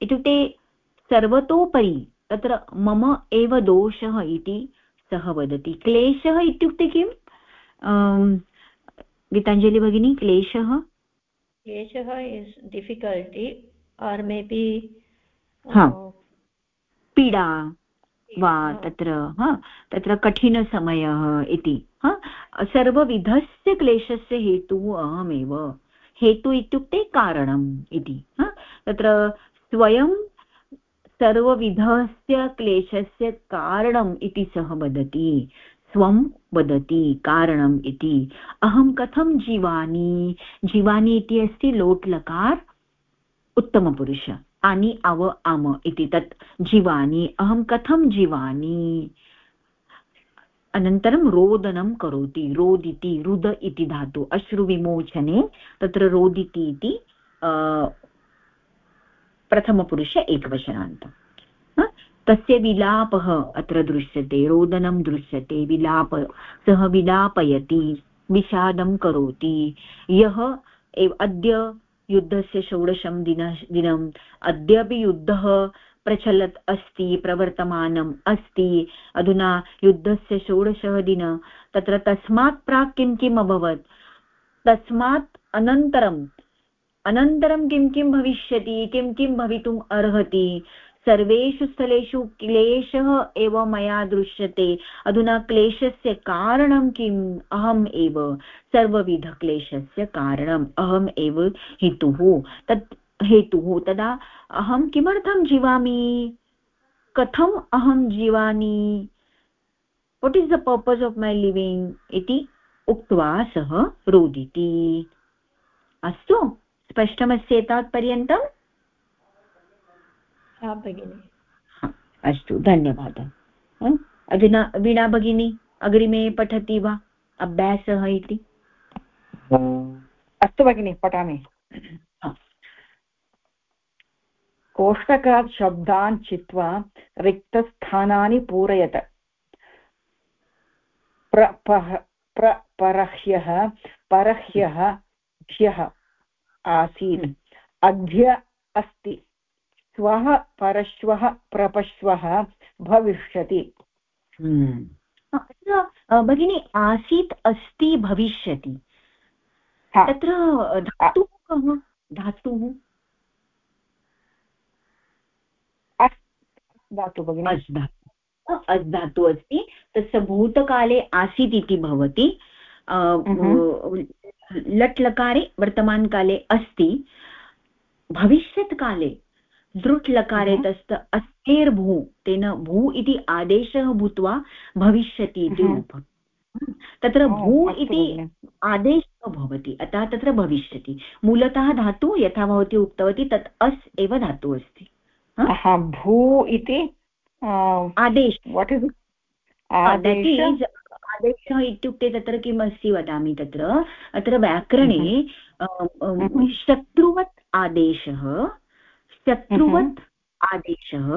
इत्युक्ते सर्वतोपरि तत्र मम एव दोषः इति सः वदति। क्लेशः इत्युक्ते किम्? गीताञ्जलि भगिनी क्लेशः? क्लेशः इस् डिफिकल्टि आर् मे बि पीडा। वा तत्र हा तत्र कठिनसमयः इति हा. सर्वविधस्य क्लेशस्य हेतुः अहमेव हेतु इत्युक्ते कारणम् इति हा. तत्र स्वयं सर्वविधस्य क्लेशस्य कारणम् इति सः वदति स्वं वदति कारणम् इति। अहं कथं जीवानि? जीवानि इति अस्ति लोट्लकार उत्तमपुरुष। आनि अव आम इति तत् जीवानि, अहं कथं जीवानि? अनन्तरं रोदनं करोति, रोदिति रुद इति धातु, अश्रुविमोचने तत्र रोदिति इति प्रथमपुरुष एकवचनान्तम् तस्य विलापः अत्र दृश्यते, रोदनं दृश्यते, विलाप, सः विलापयति, विषादं करोति, यः एव अद्य युद्धस्य षोडशं दिन, दिनम्। अद्यापि युद्धः प्रचलत् अस्ति, प्रवर्तमानम् अस्ति। अधुना युद्धस्य षोडशः दिन। तत्र तस्मात् प्राक् किं किम् अभवत्? तस्मात् अनन्तरम्। अनन्तरं किं किं भविष्यति? किं किं भवितुम् अर्हति? सर्वेषु स्थलेषु क्लेशः एव मया दृश्यते। अधुना क्लेशस्य कारणं किम्? अहम् एव। सर्वविधक्लेशस्य कारणम्। अहम् एव हेतुः। तत् हेतुः। तदा अहं किमर्थं जीवामि? कथम् अहं जीवामि? What is the purpose of my living इति उक्त्वा सः रोदिति। अस्तु स्पष्टमस्ति एतावत्पर्यन्तम् भगिनि। अस्तु धन्यवादः। अधुना वीणा भगिनी? अग्रिमे पठति वा? अभ्यासः इति? अस्तु भगिनि पठामि। कोष्टकात् शब्दान् चित्वा रिक्तस्थानानि पूरयत। प्रपह प्रपरह्यः परह्यः ह्यः आसीत्। अद्य अस्ति। श्वः परश्वः प्रपश्वः भविष्यति। हम्म। भगिनी आसीत् अस्ति भविष्यति। तत्र धातुः कः? धातुः? धातु भगिनि। अस् धातु। अस् धातु अस्ति। तस्य भूतकाले आसीत् इति भवति। लट् लकारे वर्तमानकाले अस्ति। भविष्यत्काले दृट् लकारे तस्त अस्तेर्भू तेन भू इति आदेशः भूत्वा भविष्यति इति रूपम्। तत्र भू इति आदेशः भवति अतः तत्र भविष्यति। मूलतः धातु यथा भवती उक्तवती तत् अस् एव धातुः अस्ति। भू इति आदेश। वाट् इस् आदेशः इत्युक्ते तत्र किम् अस्ति वदामि तत्र? अत्र व्याकरणे शत्रुवत् आदेशः शत्रुवत् आदेशः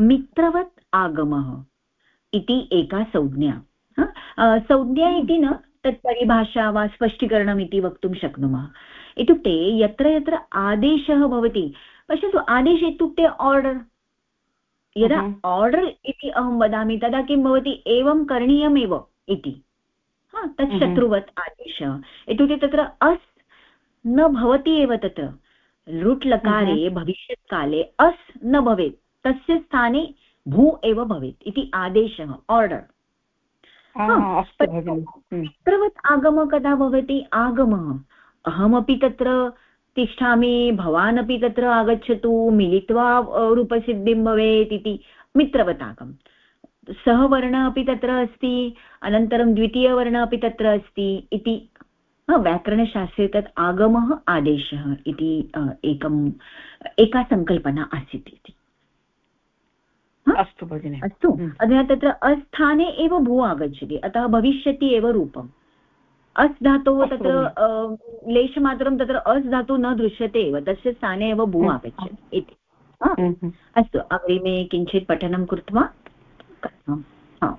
मित्रवत् आगमः इति एका संज्ञा। संज्ञा इति न तत् परिभाषा वा स्पष्टीकरणम् इति वक्तुं शक्नुमः। इत्युक्ते यत्र यत्र आदेशः भवति पश्यतु आदेश इत्युक्ते आर्डर्। यदा आर्डर् इति अहं वदामि तदा किं भवति? एवं करणीयमेव इति। हा तत् शत्रुवत् आदेशः। इत्युक्ते तत्र अस् न भवति एव तत्र लुट् लकारे भविष्यत्काले अस् न भवेत् तस्य स्थाने भू एव भवेत् इति आदेशः आर्डर् मित्रवत् आगमः कदा भवति? आगमः। अहमपि तत्र तिष्ठामि भवान् अपि तत्र आगच्छतु मिलित्वा रूपसिद्धिं भवेत् इति मित्रवताकं सः वर्णः अपि तत्र अस्ति अनन्तरं द्वितीयवर्णः अपि तत्र अस्ति इति व्याकरणशास्त्रे तत् आगमः आदेशः इति एकम् एका सङ्कल्पना आसीत् इति। अस्तु भगिनि। अस्तु? अधुना तत्र अस्थाने एव भू आगच्छति अतः भविष्यति एव रूपम्। अस् धातोः तत्र लेशमात्रं तत्र अस् धातुः न दृश्यते एव तस्य स्थाने एव भू आगच्छति इति। अस्तु अग्रिमे किञ्चित् पठनं कृत्वा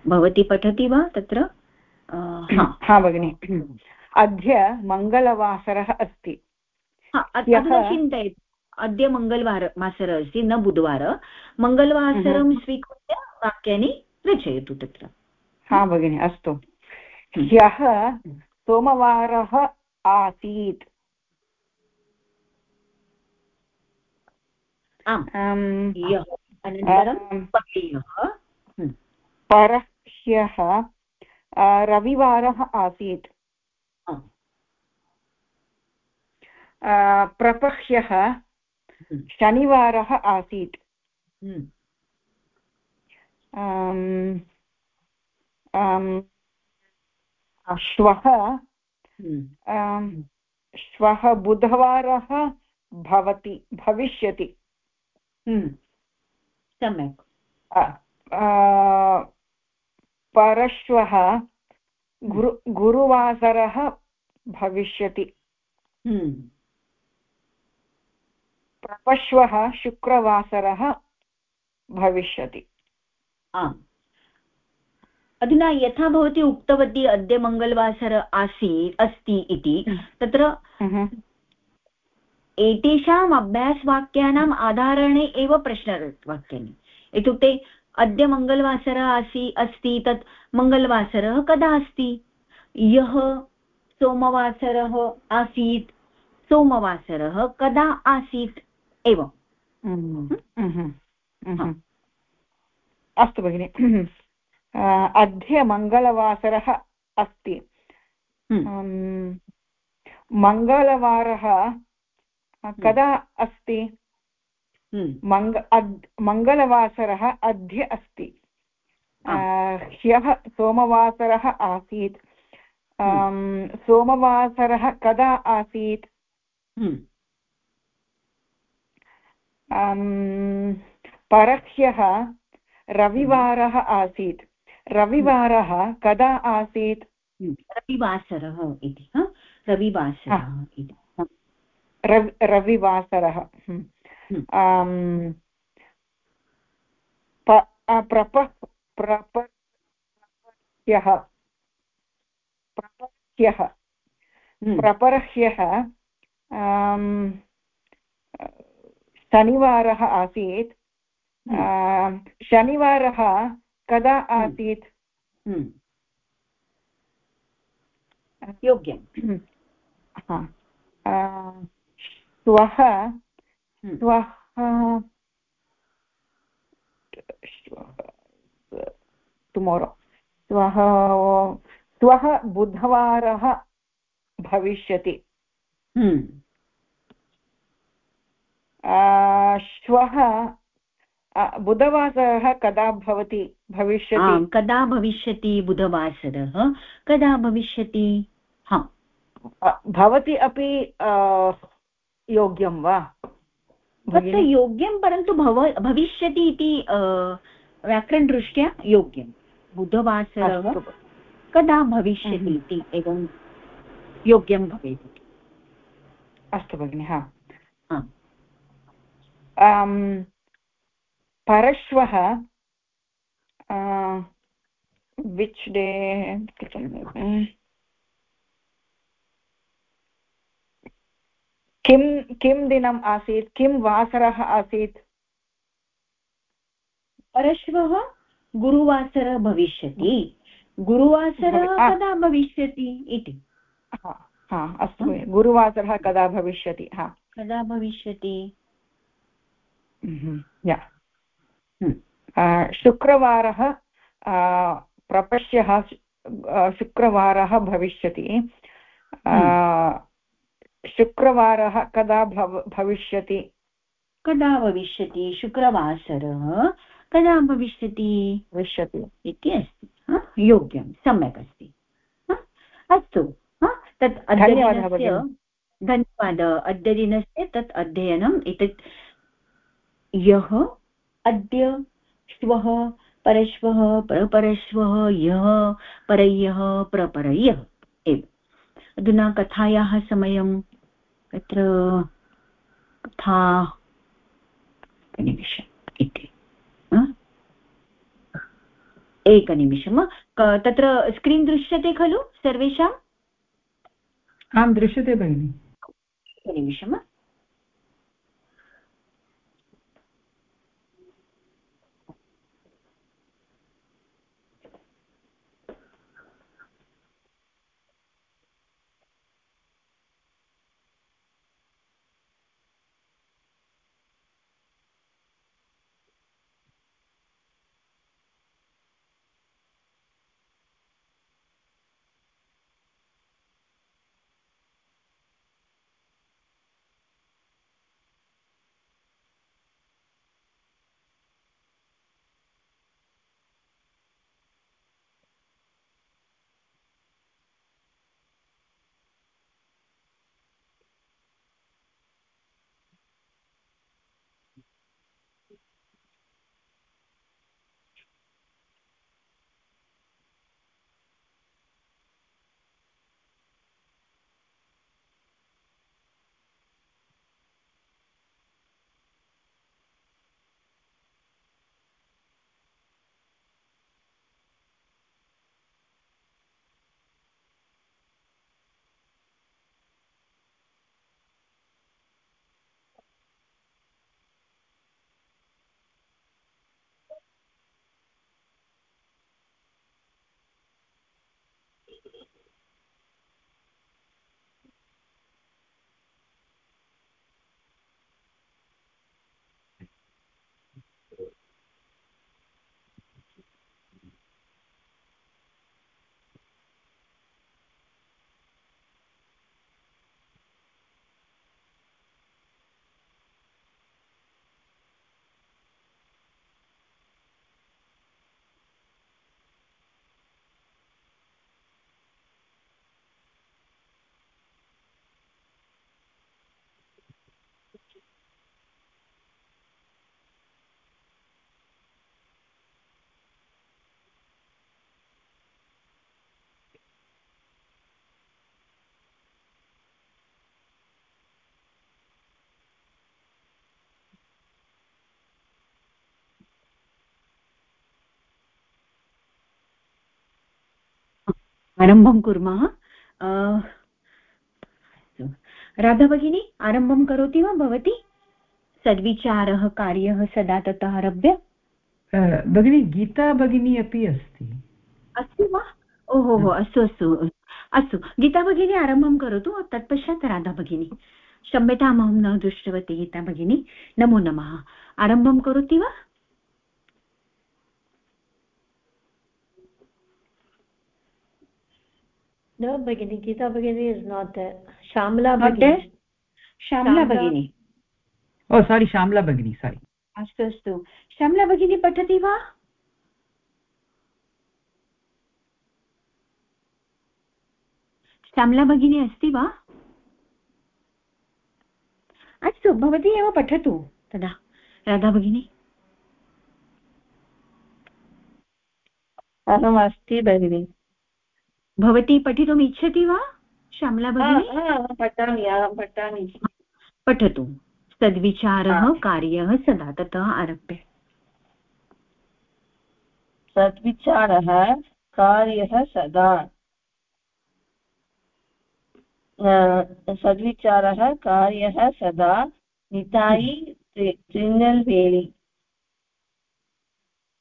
भवती पठति वा तत्र? हा भगिनि। अद्य मङ्गलवासरः अस्ति। चिन्तयतु। अद्य मङ्गलवार वासरः अस्ति न बुधवार। मङ्गलवासरं स्वीकृत्य वाक्यानि रचयतु तत्र। हा भगिनि अस्तु। ह्यः सोमवारः आसीत्। परह्यः रविवारः आसीत्। प्रपह्यः शनिवारः आसीत् श्वः हम्म। श्वः बुधवारः भवति भविष्यति हम्म। सम्यक् परश्वः गुरु गुरुवासरः भविष्यति हम्म। प्रपश्वः शुक्रवासरः भविष्यति आम् अधुना यथा भवती उक्तवती अद्य मङ्गलवासर आसीत् अस्ति इति। तत्र हम्म। एतेषाम् अभ्यासवाक्यानाम् आधारणे एव प्रश्नवाक्यानि इत्युक्ते अद्य मङ्गलवासरः आसि अस्ति तत् मङ्गलवासरः कदा अस्ति यः सोमवासरः आसीत् सोमवासरः कदा आसीत् एवम् हम्म। अस्तु भगिनि। अद्य मङ्गलवासरः अस्ति। हम्म। मङ्गलवारः कदा अस्ति? हम्म। मङ्ग मङ्गलवासरः अद्य अस्ति। ह्यः सोमवासरः आसीत्। हम्म। सोमवासरः कदा आसीत्? परह्यः रविवारः आसीत्। रविवारः कदा आसीत्? हम्म, रविवासरः इति रविवासरः इति। रविवासरः। हम्म। हम्म। प्रपह्यः प्रपह्यः प्रपरह्यः शनिवारः आसीत्। शनिवारः कदा हम्म। आसीत्? हम्म। योग्यं श्वः हम्म। श्वः टुमारो श्वः श्वः बुधवारः भविष्यति। श्वः बुधवासरः कदा भवति भविष्यति? कदा भविष्यति बुधवासरः? कदा भविष्यति? हा। भवति अपि योग्यं वा? तत्र योग्यं परन्तु भव भविष्यति इति व्याकरणदृष्ट्या योग्यं। बुधवासरः कदा भविष्यति हम्म। इति एवं योग्यं भवेत् अस्तु भगिनि हा हा। परश्वः विच् डे किं किं दिनम् आसीत्? किं वासरः आसीत्? परश्वः गुरुवासरः भविष्यति। गुरुवासरः कदा भविष्यति इति? हा हा अस्तु गुरुवासरः कदा भविष्यति? हा। कदा भविष्यति. या हम्म। अ, शुक्रवारः अ, प्रपश्यः शुक्रवारः भविष्यति. शुक्रवारः कदा भव भविष्यति? कदा भविष्यति? शुक्रवासरः कदा भविष्यति? भविष्यति। इति अस्ति? योग्यं सम्यक् अस्ति हा? अस्तु हा? तत् धन्यवादः धन्यवादः। अद्यदिनस्य तत् अध्ययनम् एतत् ह्यः अद्य श्वः परश्वः परपरश्वः ह्यः परह्यः प्रपरह्यः एव। अधुना कथायाः समयं तत्र कथा एकनिमिषम् इति एकनिमिषं तत्र स्क्रीन् दृश्यते खलु सर्वेषाम् आं दृश्यते भगिनि। एकनिमिषम् आरम्भं कुर्मः। राधा भगिनी आरम्भं करोति वा भवती? सद्विचारः कार्यः सदा ततः आरभ्य? भगिनी गीता भगिनी अपि अस्ति। अस्ति वा? ओहो हो। अस्तु अस्तु अस्तु। गीता भगिनी आरम्भं करोतु तत्पश्चात् राधा भगिनी। क्षम्यताम् अहं न दृष्टवती गीता भगिनी। नमो नमः। आरम्भं करोति वा? No bagini geeta bagini is not there. shamla bagini Shyamala- भगिनी। ओ सारि श्यामला भगिनी सारि अस्तु अस्तु। श्यामला भगिनी पठति वा? श्यामला भगिनी अस्ति वा? अस्तु भवती एव पठतु तदा। राधा भगिनी। अहमस्ति भगिनि। भवती पठितुम् इच्छति वा श्यामला भगिनी? पठामि अहं पठामि। पठतु। सद्विचारः कार्यः सदा ततः आरभ्य। सद्विचारः कार्यः सदा। सद्विचारः कार्यः सदा। नितायि त्रिनल्वेलि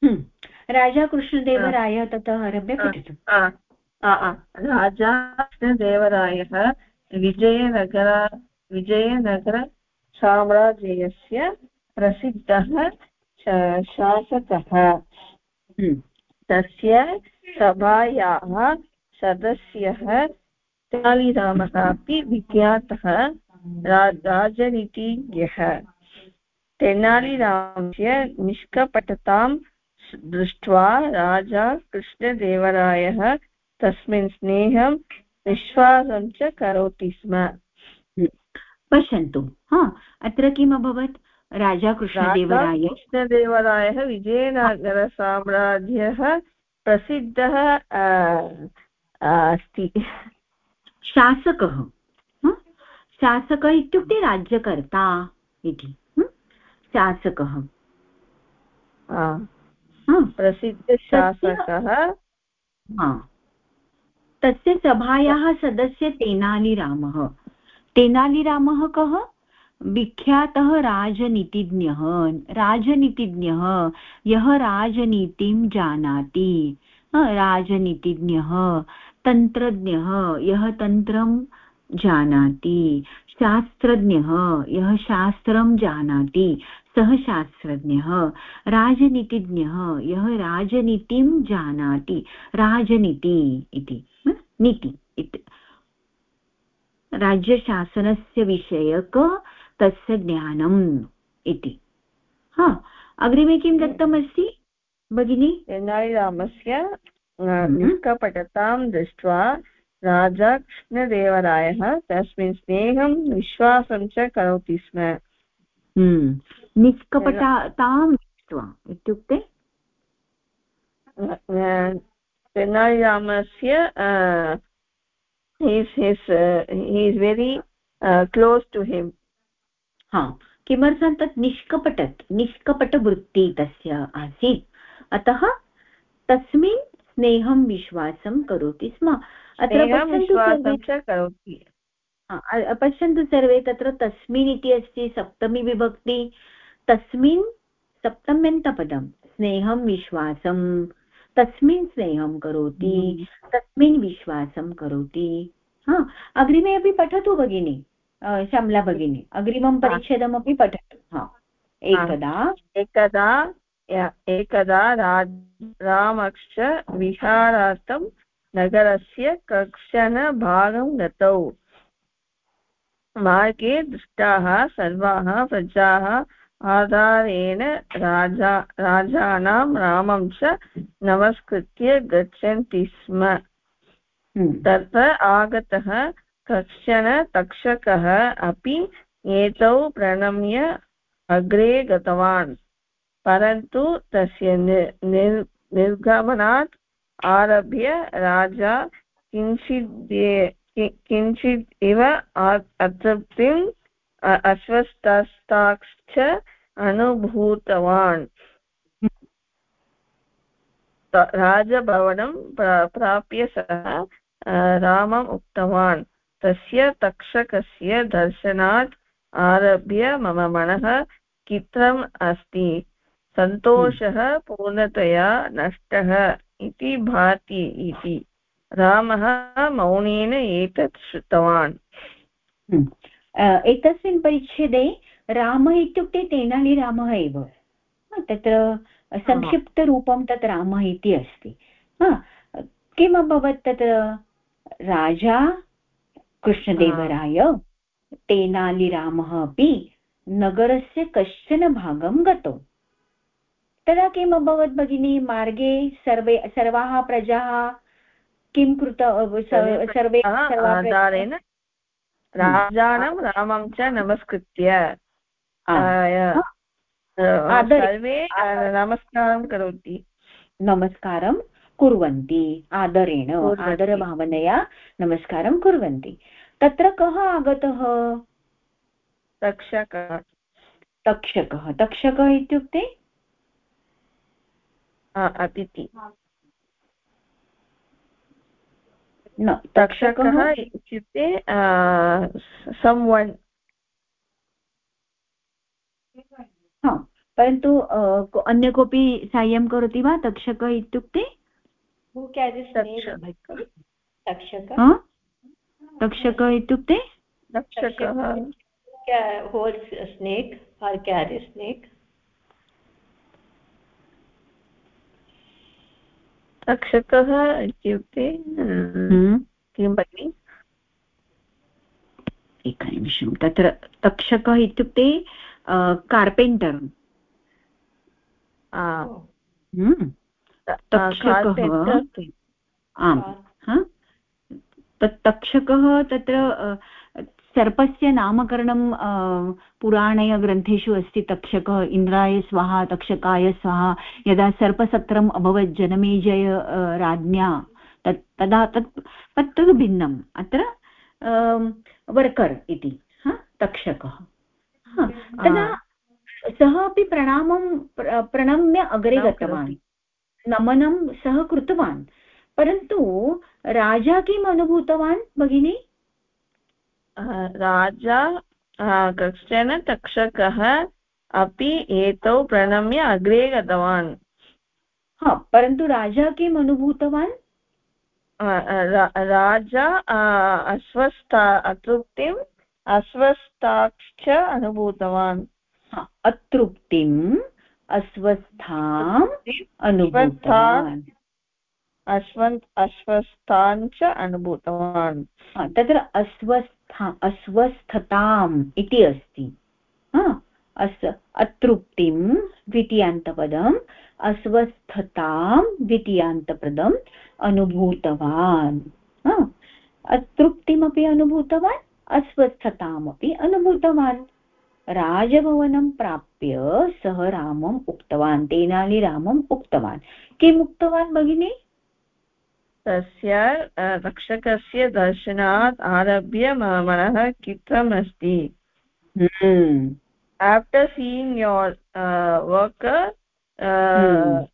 हम्म। राजा कृष्णदेवराय ततः आरभ्य पठतु। राजा कृष्णदेवरायः विजयनगर विजयनगरसाम्राज्यस्य प्रसिद्धः शासकः। तस्य सभायाः सदस्यः तेनालीरामः अपि विख्यातः राजनीतिज्ञः तेनालीरामस्य निष्कपटतां दृष्ट्वा राजा कृष्णदेवरायः तस्मिन् स्नेहं विश्वासं च करोति स्म। पश्यन्तु हा अत्र किम् अभवत्? राजा कृष्णदेवराय कृष्णदेवरायः विजयनगरसाम्राज्यः प्रसिद्धः अस्ति। शासकः शासकः इत्युक्ते राज्यकर्ता इति शासकः। प्रसिद्धशासकः। तस्य सभायाः सदस्य तेनालीरामः। तेनालीरामः कः? विख्यातः राजनीतिज्ञः। राजनीतिज्ञः, यः राजनीतिं जानाति। राजनीतिज्ञः, तन्त्रज्ञः, यः तन्त्रं जानाति। शास्त्रज्ञः, यः शास्त्रं जानाति। सः शास्त्रज्ञः। राजनीतिज्ञः, यः राजनीतिं जानाति। राजनीति इति। नीति इति। राज्यशासनस्य विषयक तस्य ज्ञानम् इति। हा अग्रिमे किं दत्तमस्ति भगिनी? तेनालीरामस्य निष्कपटतां दृष्ट्वा राजा कृष्णदेवरायः तस्मिन् स्नेहं विश्वासं च करोति स्म। हम्म। निष्कपटतां दृष्ट्वा इत्युक्ते? तेनालीरामस्य is very close to him हा किमर्थं तत् निष्कपटत् निष्कपटवृत्ति तस्य आसीत्। अतः तस्मिन् स्नेहं विश्वासं करोति स्म। अत्र करोति। पश्यन्तु सर्वे तत्र तस्मिन् इति अस्ति सप्तमी विभक्ति। तस्मिन् सप्तम्यन्तपदं स्नेहं विश्वासं तस्मिन् स्नेहं करोति हम्म। तस्मिन् विश्वासं करोति। हा अग्रिमे अपि पठतु भगिनि श्यामला भगिनी अग्रिमं परिच्छेदमपि पठतु। हा एकदा। एकदा एकदा रामक्ष विहारार्थं नगरस्य कश्चन भागं गतौ। मार्गे दृष्टाः सर्वाः प्रजाः आधारेण राजा राजानां रामं च नमस्कृत्य गच्छन्ति स्म हम्म। तत्र आगतः कश्चन तक्षकः अपि एतौ प्रणम्य अग्रे गतवान् परन्तु तस्य निर्गमनात् आरभ्य राजा किञ्चित् किञ्चित् इव अतृप्तिम् अस्वस्थताश्च अनुभूतवान्। राजभवनं प्राप्य सः रामम् उक्तवान्। तस्य तक्षकस्य दर्शनात् आरभ्य मम मनः कित्रम् अस्ति? सन्तोषः पूर्णतया नष्टः इति भाति इति। रामः मौनेन एतत् श्रुतवान्। हम्म। एतस्मिन् परिच्छेदे रामः इत्युक्ते तेनालीरामः एव। तत्र संक्षिप्तरूपं तत् रामः इति अस्ति। किम् अभवत् तत् राजा कृष्णदेवराय तेनालीरामः अपि नगरस्य कश्चन भागं गतौ। तदा किम् अभवत् भगिनी? मार्गे सर्वे सर्वाः प्रजाः किं कृत सर्वे राजानं रामं च नमस्कृत्य. सर्वे नमस्कारं करोति. नमस्कारं कुर्वन्ति. आदरेण आदरभावनया नमस्कारं कुर्वन्ति. तत्र कः आगतः? तक्षकः. तक्षकः. तक्षकः इत्युक्ते? अतिथि. न तक्षकः इत्युक्ते संवन् हा परन्तु को- अन्य कोऽपि साहाय्यं करोति वा तक्षकः इत्युक्ते? तक्षकः हा? तक्षकः इत्युक्ते? तक्षकः Ca- holds a snake? तक्षकः इत्युक्ते हम्म, किं भगिनि? एकनिमिषं तत्र तक्षकः इत्युक्ते कार्पेण्टर्। तक्षकः। आम्। तत् तक्षकः तत्र सर्पस्य नामकरणं पुराणग्रन्थेषु अस्ति तक्षकः इन्द्राय स्वाहा तक्षकाय स्वाहा यदा सर्पसत्रम् अभवत् जनमेजय राज्ञा तत् तदा तत् तत् भिन्नम्। अत्र वर्कर् इति तक्षकः। तदा सः अपि प्रणामं प्रणम्य अग्रे गतवान्। नमनं सः कृतवान्। परन्तु राजा किम् अनुभूतवान् भगिनी? राजा कश्चन तक्षकः अपि एतौ प्रणम्य अग्रे गतवान्। हा परन्तु राजा किम् अनुभूतवान्? रा- राजा अस्वस्था अतृप्तिम् अस्वस्थाश्च अनुभूतवान्। अतृप्तिम् अस्वस्थाम् अनुभूतवान्। अश्वन् अस्वस्थान् च अनुभूतवान्। तत्र अस्वस्था अस्वस्थताम् इति अस्ति। अस्, अतृप्तिं द्वितीयान्तपदम्, अस्वस्थतां द्वितीयान्तपदम् अनुभूतवान्। अतृप्तिमपि अनुभूतवान्, अस्वस्थतामपि अनुभूतवान्। राजभवनं प्राप्य सः रामम् उक्तवान् तेनालीरामम् उक्तवान्। किम् उक्तवान् भगिनी? तस्य रक्षकस्य दर्शनात् आरभ्य मम मनः कितम् अस्ति your uh, worker uh,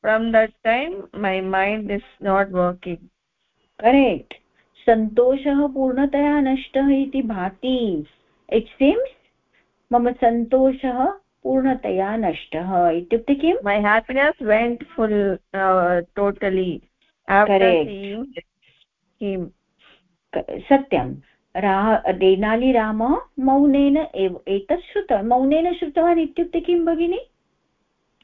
from that time my mind is not working. Correct सन्तोषः पूर्णतया नष्टः इति भाति। इट् सीम्स् मम सन्तोषः पूर्णतया नष्टः। इत्युक्ते किम्? My happiness went full uh, क- सत्यं। रा तेनालीराम मौनेन एव एतत् श्रुतवान्। मौनेन श्रुतवान् इत्युक्ते किं भगिनि?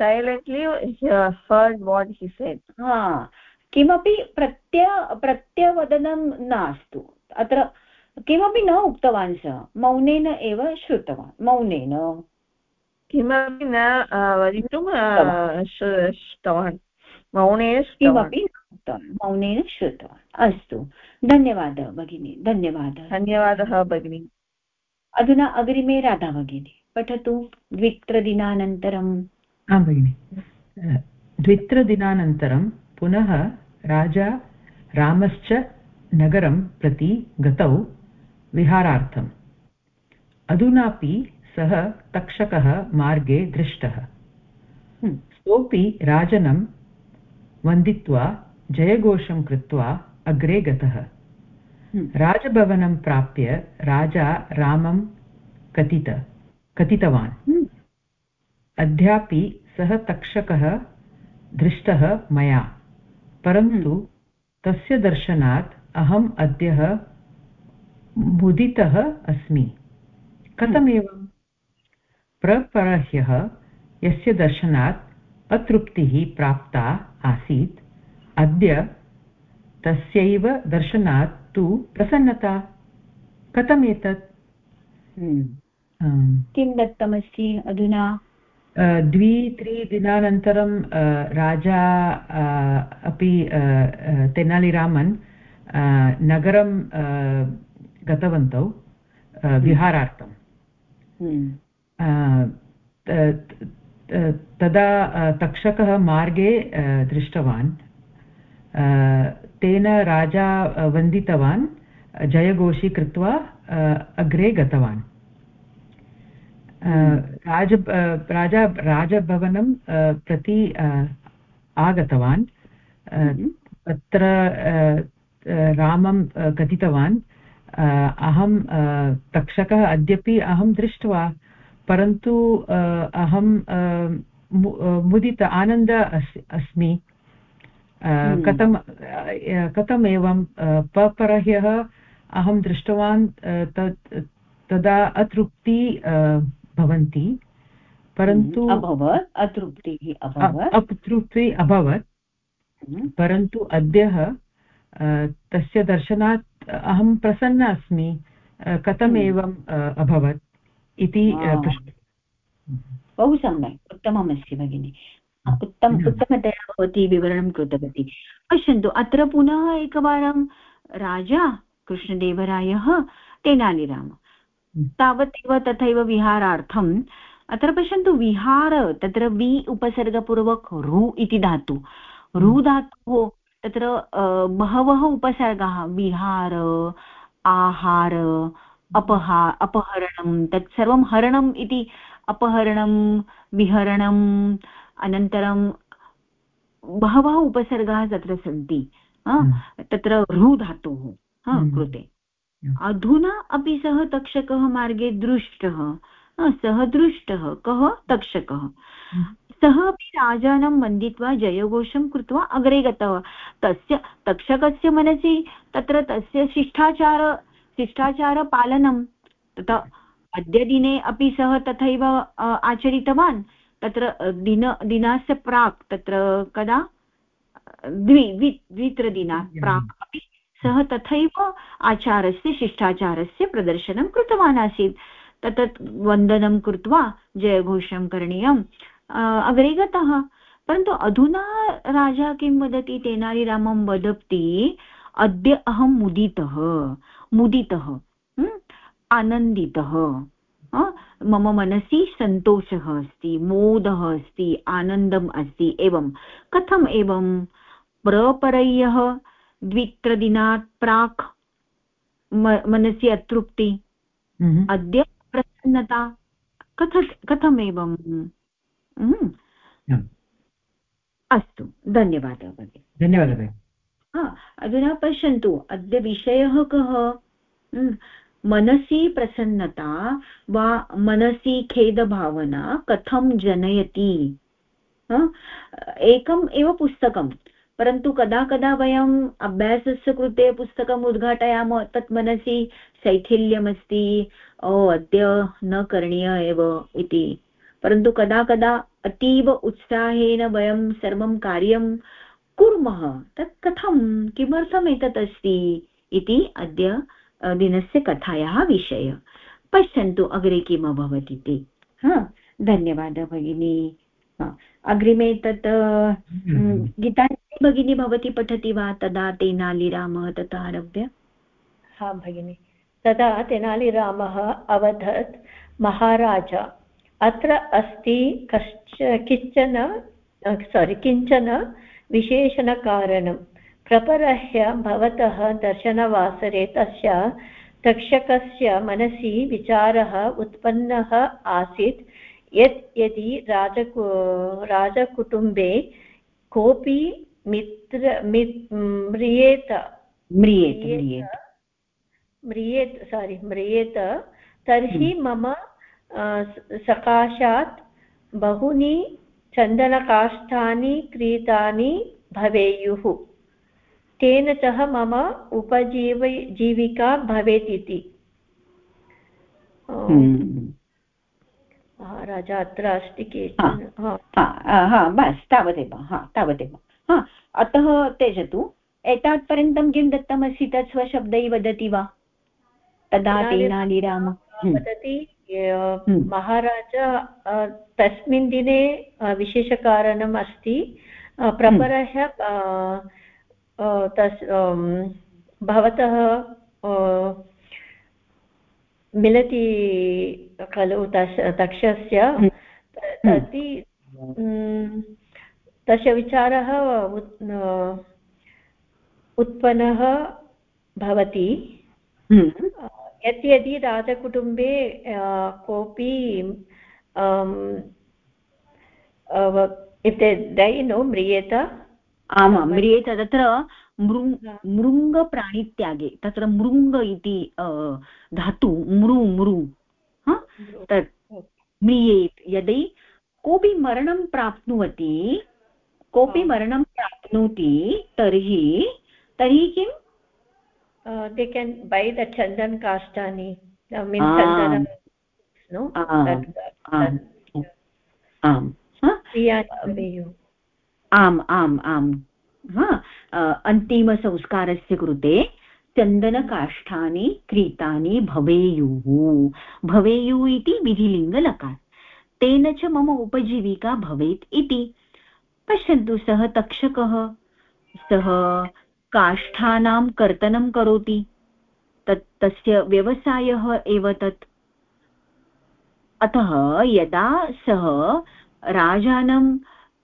Silently uh, heard what he हा किमपि प्रत्य प्रत्यवदनं नास्तु। अत्र किमपि न उक्तवान् सः। मौनेन एव श्रुतवान्। मौनेन। किमपि न वदितुं श्रुतवान्। मौनेन किमपि न उक्तवान् मौनेन श्रुतवान्। अस्तु। धन्यवादः भगिनी। धन्यवादः। धन्यवादः भगिनि। अधुना अग्रिमे राधा भगिनी पठतु द्वित्रदिनानन्तरम्। आं भगिनि। द्वित्रदिनानन्तरं पुनः राजा रामश्च नगरं प्रति गतौ विहारार्थम्। अधुनापि सः तक्षकः मार्गे दृष्टः। हम्म, सोऽपि राजनं वन्दित्वा जयघोषं कृत्वा अग्रे गतः। हम्म, राजभवनं प्राप्य राजा रामं कथित कथितवान्। हम्म, अद्यापि सः तक्षकः दृष्टः मया परन्तु तस्य दर्शनात् अहम् अद्यः मुदितः अस्मि। कथमेवम् प्रपरह्यः यस्य दर्शनात् अतृप्तिः प्राप्ता आसीत्। अद्य तस्यैव दर्शनात् तु प्रसन्नता। कथमेतत् हम्म। किं दत्तमस्ति अधुना? द्वि त्रिदिनानन्तरं राजा अपि तेनालीरामन् नगरं गतवन्तौ हम्म, त- त- तदा तक्षकः मार्गे दृष्टवान्। तेन राजा वन्दितवान् जयघोषी कृत्वा अग्रे गतवान्। राज राजा राजभवनं प्रति आगतवान्। तत्र रामं कथितवान्। अहं तक्षकः अद्यपि अहं दृष्ट्वा परन्तु अहं मुदित आनन्द अस्मि। हम्म। कथं कथम् एवं पपरह्यः अहं दृष्टवान् तत् तदा अतृप्ति भवन्ति परन्तु हम्म, अभवत् अतृप्तिः अभवत्। अतृप्तिः अभवत् हम्म। परन्तु अद्य तस्य दर्शनात् अहं प्रसन्न अस्मि कथम् एवम् अभवत् इति बहु सम्यक् उत्तममस्ति भगिनि। उत्तम उत्तमतया भवती विवरणं कृतवती। पश्यन्तु अत्र पुनः एकवारं राजा कृष्णदेवरायः तेनालीराम। तावदेव तथैव विहारार्थम्। अत्र पश्यन्तु विहार तत्र वि उपसर्गपूर्वक रु इति धातु। रु धातुः तत्र बहवः उपसर्गाः। विहार आहार अपहा अपहरणं तत् सर्वं हरणम् इति अपहरणं विहरणम् अनन्तरं बहवः उपसर्गाः तत्र सन्ति हम्म। तत्र रू धातुः हम्म। कृते। अधुना अपि सः तक्षकः मार्गे दृष्टः सः दृष्टः कः? तक्षकः। हम्म। सः अपि राजानं वन्दित्वा जयघोषं कृत्वा अग्रे गतवान् तस्य तक्षकस्य मनसि तत्र तस्य शिष्टाचार शिष्टाचारपालनं तथा अद्य दिने अपि सः तथैव आचरितवान्। तत्र दिन दिनास्य प्राक् तत्र कदा? द्वि द्वि द्वित्रदिनात् प्राक् अपि सः तथैव आचारस्य शिष्टाचारस्य प्रदर्शनं कृतवान् आसीत्। तत् वन्दनं कृत्वा जयघोषं करणीयम्। अग्रे गतः। परन्तु अधुना राजा किं वदति? तेनालीरामं वदति अद्य अहं मुदितः मुदितः आनन्दितः। मम मनसि सन्तोषः अस्ति मोदः अस्ति आनन्दम् अस्ति एवं। कथम् एवं? प्रपरय्यः द्वित्रदिनात् प्राक् मनसि अतृप्ति। हम्म। अद्य प्रसन्नता। कथ कथमेवम्? हम्म। अस्तु धन्यवादः भगिनि। धन्यवादः अधुना पश्यन्तु अद्य विषयः कः? हम्म। मनसि प्रसन्नता वा मनसि खेदभावना कथं जनयति? एकम् एव पुस्तकं परन्तु कदा कदा वयम् अभ्यासस्य कृते पुस्तकम् उद्घाटयामः, तत् मनसि शैथिल्यमस्ति, ओ, अद्य न करणीय एव इति। परन्तु कदा कदा अतीव उत्साहेन वयं सर्वं कार्यं कुर्मः, तत् कथं, किमर्थम् एतत् अस्ति इति अद्य दिनस्य कथायाः विषय। पश्यन्तु अग्रे किम् अभवत् इति। हा धन्यवादः भगिनी। अग्रिमे तत् गीताञ्जलि भगिनी भवती पठति वा? तदा तेनालीरामः तथा आरभ्य। हा भगिनि। तदा तेनालीरामः अवदत् महाराज अत्र अस्ति कश्च किंचन सोरि किंचन विशेषणकारणं प्रपरह्य भवतः दर्शनवासरे तस्य तक्षकस्य मनसि विचारः उत्पन्नः आसीत्। यत् यदि राजकु राजकुटुम्बे कोऽपि मित्र म्रियेत म्रियेत म्रियेत् सारि म्रियेत तर्हि हम्म। मम सकाशात् बहूनि चन्दनकाष्ठानि क्रीतानि भवेयुः। तेन सह मम उपजीव जीविका भवेत् इति। हम्म। राजा अत्र अस्ति केचन। बस् तावदेव हा तावदेव। हा अतः त्यजतु एतावत् पर्यन्तं किं दत्तमस्ति? तत् स्वशब्दैः वदति वा? तदा तेनालीराम हम्म। वदति हम्म। महाराज तस्मिन् दिने विशेषकारणम् अस्ति। प्रपरः तस् भवतः मिलति खलु तस् तक्षस्य हम्म। तर्हि तस्य विचारः उत्पन्नः भवति हम्म, यत् यदि राजकुटुम्बे कोऽपि इफ् डै नो म्रियेत आमां म्रियेत तत्र मृ मृङ्गप्राणित्यागे तत्र मृङ्ग इति धातु मृ मृ तत् म्रियेत् यदि कोऽपि मरणं प्राप्नुवति कोऽपि मरणं प्राप्नोति तर्हि तर्हि किम्? दे केन् बै द चन्दन् काष्ठानि आम्। आम् आम् आम्। अन्तिमसंस्कारस्य कृते चन्दनकाष्ठानि क्रीतानि भवेयुः। भवेयुः इति विधिलिङ्गलकार तेन च मम उपजीविका भवेत् इति। पश्यन्तु सः तक्षकः, सः काष्ठानां कर्तनं करोति। तत्, तस्य व्यवसायः एव तत्। अतः यदा सः राजानं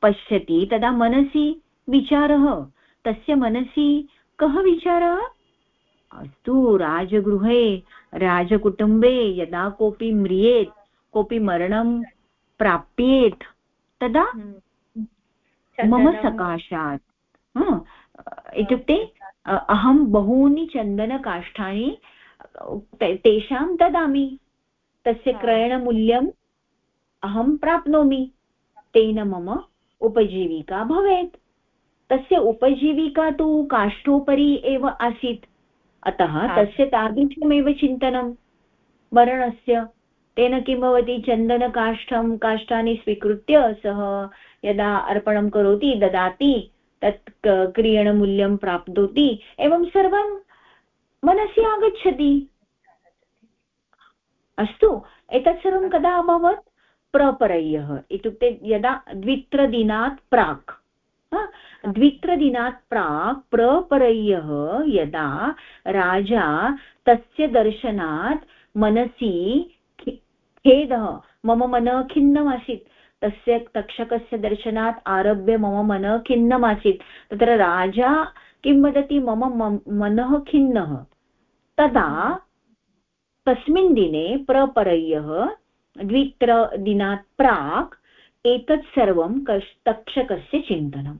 पश्यति तदा मनसि विचारः। तस्य मनसि कः विचारः? अस्तु राजगृहे राजकुटुम्बे यदा कोऽपि म्रियेत् कोऽपि मरणं प्राप्येत् तदा हम्म। मम सकाशात्। इत्युक्ते अहं बहूनि चन्दनकाष्ठानि तेषां ददामि। तस्य क्रयणमूल्यम् अहं प्राप्नोमि। तेन मम उपजीविका भवेत्। तस्य उपजीविका तु काष्ठोपरि एव आसीत्। अतः तस्य तादृशमेव चिन्तनं। मरणस्य तेन किं भवति? चन्दनकाष्ठं काष्ठानि स्वीकृत्य सः यदा अर्पणं करोति ददाति तत् क्रियणमूल्यं प्राप्नोति एवं सर्वं मनसि आगच्छति। अस्तु एतत् सर्वं कदा अभवत्? प्रपरय्यः इत्युक्ते यदा द्वित्रदिनात् प्राक् द्वित्रदिनात् प्राक् प्रपरय्यः यदा राजा तस्य दर्शनात् मनसि खेदः, मम मनः खिन्नमासीत्। तस्य तक्षकस्य दर्शनात् आरभ्य मम मनः खिन्नमासीत्। तत्र राजा किं वदति? मम मनः खिन्नः। तदा तस्मिन् दिने प्रपरय्यः द्वित्रदिनात् प्राक् एतत् सर्वं कश् तक्षकस्य चिन्तनं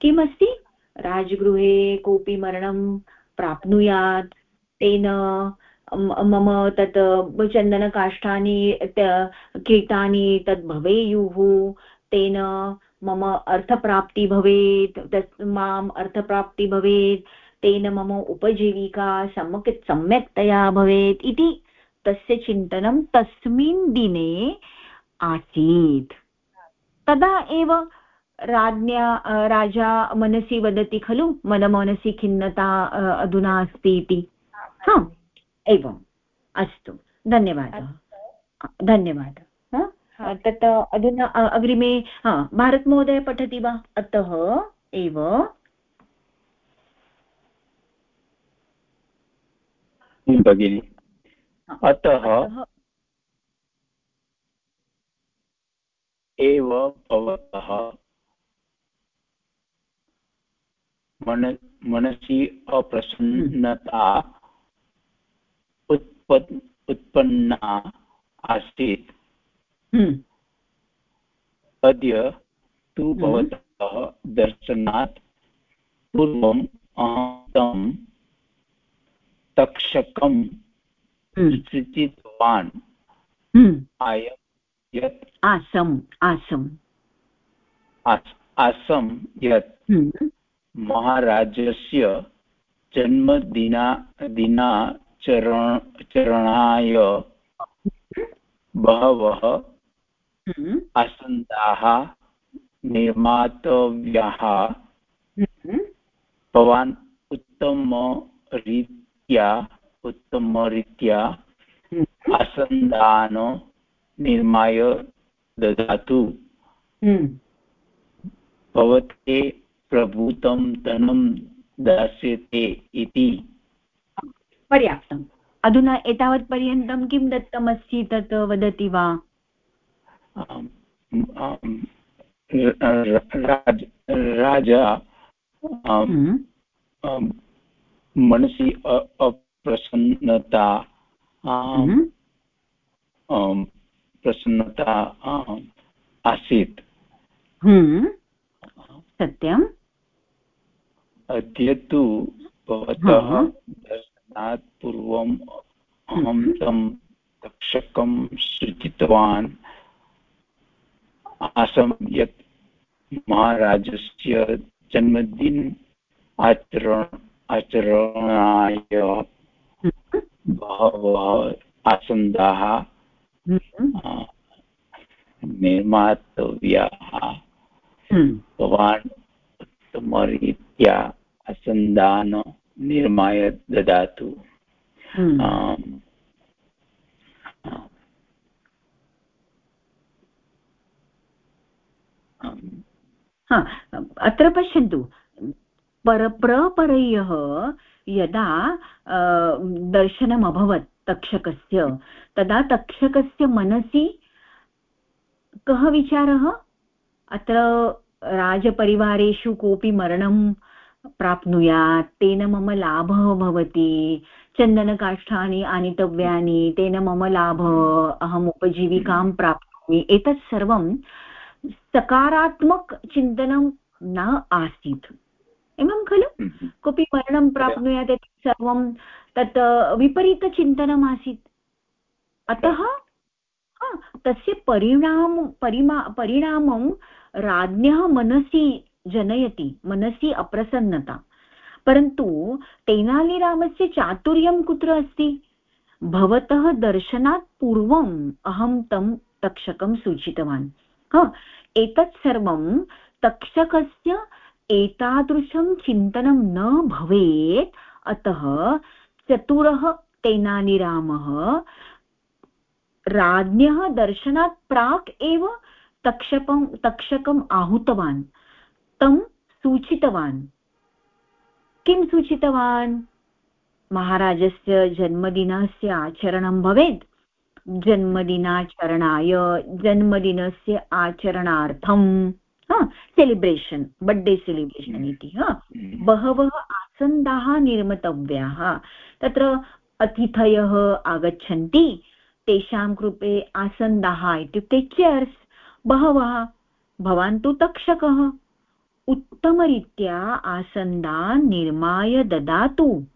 किमस्ति? राजगृहे कोऽपि मरणं प्राप्नुयात्, तेन मम तत् चन्दनकाष्ठानि क्रीतानि तद् भवेयुः, तेन मम अर्थप्राप्ति भवेत्, तत् माम् अर्थप्राप्ति भवेत्, तेन मम उपजीविका सम्यक्, सम्यक्तया भवेत् इति तस्य चिन्तनं तस्मिन् दिने आसीत्। तदा एव राज्ञा राजा मनसि वदति खलु मम मनसि खिन्नता अधुना अस्ति इति। हा एवम्। अस्तु धन्यवादः। धन्यवादः। तत् अधुना अग्रिमे हा भारतमहोदय पठति वा? अतः एव। भगिनि। अतः एव भवतः मन मनसि अप्रसन्नता उत्पन्ना आसीत् हम्म। अद्य तु हम्म। भवतः दर्शनात् पूर्वम् अहं तं तक्षकं सूचितवान् आयं यत् आसम् आसम् आसं यत् महाराजस्य जन्मदिना दिना चरणाय बहवः। आसन्दाः निर्मातव्याः। भवान् उत्तमरीत्या उत्तमरीत्या हम्म। आसन्दान् निर्माय ददातु। भवते प्रभूतं धनं दास्यते इति। पर्याप्तम्। अधुना एतावत्पर्यन्तं किं दत्तमस्ति तत् वदति वा? राजा हम्म। मनसि अप्रसन्नता हम्म। प्रसन्नता आसीत्। हम्म। सत्यम्। अद्य तु भवतः दर्शनात् पूर्वम् अहं हम्म। तं तक्षकं सूचितवान् आसं यत् महाराजस्य जन्मदिन आचरण आचरणाय बहवः आसन्दाः निर्मातव्याः। भवान् उत्तमरीत्या आसन्दान् निर्माय ददातु। अत्र पश्यन्तु। पर प्रपरयः यदा दर्शनम् अभवत् तक्षकस्य, तदा तक्षकस्य मनसि कः विचारः? अत्र राजपरिवारेषु कोऽपि मरणं प्राप्नुयात्, तेन मम लाभः भवति, चन्दनकाष्ठानि आनीतव्यानि, तेन मम लाभः, अहम् उपजीविकां प्राप्नोमि। एतत् सर्वं सकारात्मकचिन्तनं न आसीत्। एवं खलु? हम्म। कोऽपि मरणं प्राप्नुयात् सर्वं तत् विपरीतचिन्तनम् आसीत् अतः तस्य परिणाम परिमा परिणामं राज्ञः मनसि जनयति मनसि अप्रसन्नता। परन्तु तेनालीरामस्य चातुर्यं कुत्र अस्ति? भवतः दर्शनात् पूर्वम् अहं तं तक्षकं सूचितवान्। एतत् सर्वं तक्षकस्य एतादृशं चिन्तनं न भवेत्। अतः चतुरः तेनालीरामः राज्ञः दर्शनात् प्राक् एव तक्षकं तक्षकम् आहूतवान्। तं सूचितवान्। किं सूचितवान्? महाराजस्य जन्मदिनस्य आचरणं भवेत्। जन्मदिनाचरणाय जन्मदिनस्य आचरणार्थं सेलिब्रेशन् बड्डे सेलिब्रेशन् इति हम्म। बहवः आसन्दाः निर्मितव्याः। तत्र अतिथयः आगच्छन्ति तेषां कृते आसन्दाः इत्युक्ते चेर्स् बहवः भवान् तु तक्षकः। उत्तमरीत्या आसन्दान् निर्माय ददातु।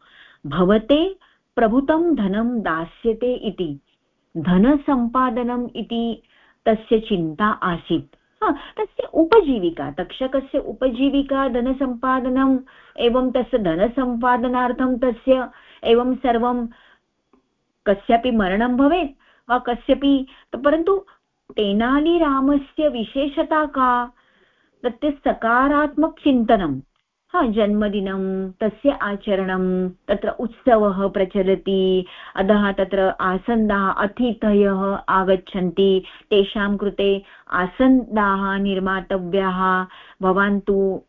भवते प्रभुतं धनं दास्यते इति। धनसम्पादनम् इति तस्य चिन्ता आसीत्। तस्य उपजीविका, तक्षकस्य उपजीविका, धनसम्पादनम्, एवं तस्य धनसम्पादनार्थं तस्य, एवं सर्वं कस्यापि मरणं भवेत्, वा कस्यपि परन्तु तेनालीरामस्य विशेषता का? तस्य सकारात्मकचिन्तनं हा, जन्मदिनं, तस्य आचरणं, तत्र उत्सवः प्रचलति अतः तत्र आसन्दाः अतिथयः आगच्छन्ति, तेषां कृते आसन्दाः निर्मातव्याः, भवान् तु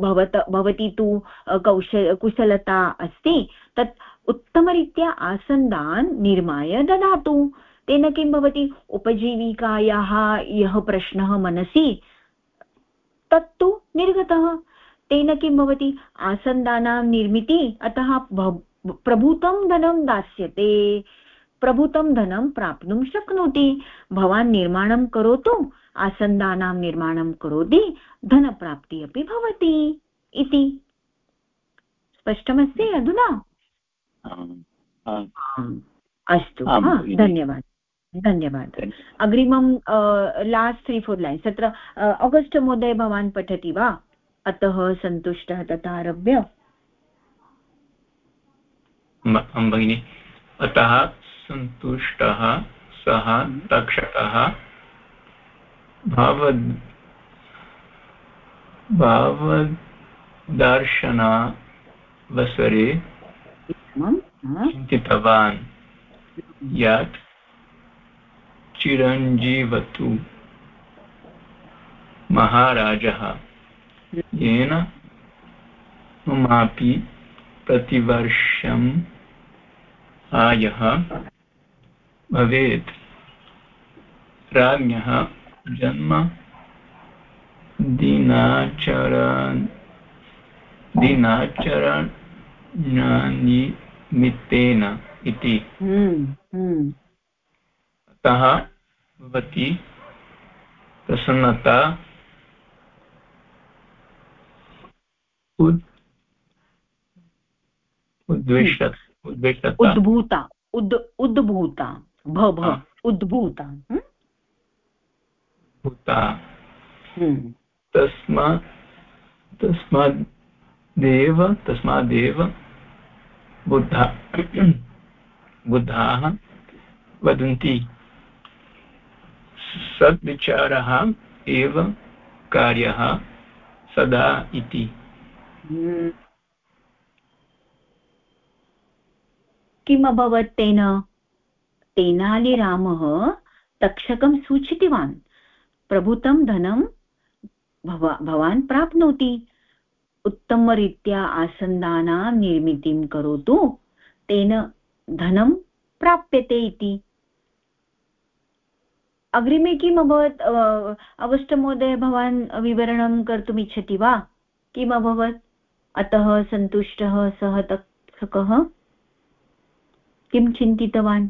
भवत, भवती तु कौश, कुशलता अस्ति, तत् उत्तमरीत्या आसन्दान् निर्माय ददातु। तेन किं भवति? उपजीविकायाः यः प्रश्नः मनसि, तत्तु निर्गतः। तेन किं भवति आसन्दानां निर्मिति अतः प्रभूतं धनं दास्यते। प्रभूतं धनं प्राप्तुं शक्नोति। भवान् निर्माणं करोतु आसन्दानां निर्माणं करोति धनप्राप्तिः अपि भवति इति। स्पष्टमस्ति अधुना? अस्तु धन्यवादः धन्यवादः। अग्रिमं लास्ट् त्री फोर् लैन्स् तत्र आगस्ट् महोदय भवान् पठति वा? अतः सन्तुष्टः तथा आरभ्य भगिनि अतः सन्तुष्टः सः तक्षकः भावद् भावदर्शनावसरे चिन्तितवान् यत् चिरञ्जीवतु महाराजः। येन ममापि प्रतिवर्षम् आयः। भवेत्। राज्ञः जन्म दिनाचरण दिनाचरणनिमित्तेन इति। अतः भवती प्रसन्नता उद्भूता। उद् उद्भूता। भव उद्भूता। भूता तस्मात् तस्मादेव तस्मादेव बुद्धा। बुद्धाः वदन्ति सद्विचारः एव कार्यः सदा इति। किम् अभवत् तेन तेनालीरामः तक्षकं सूचितवान्। प्रभुतं धनं भवान् प्राप्नोति। उत्तमरीत्या आसन्दानां निर्मितिं करोतु। तेन धनं प्राप्यते इति। अग्रिमे किम् अभवत् अवष्टमहोदय, भवान् विवरणं कर्तुम् इच्छति वा? किम् अभवत् अतः सन्तुष्टः सः तक्षकः किं चिन्तितवान्?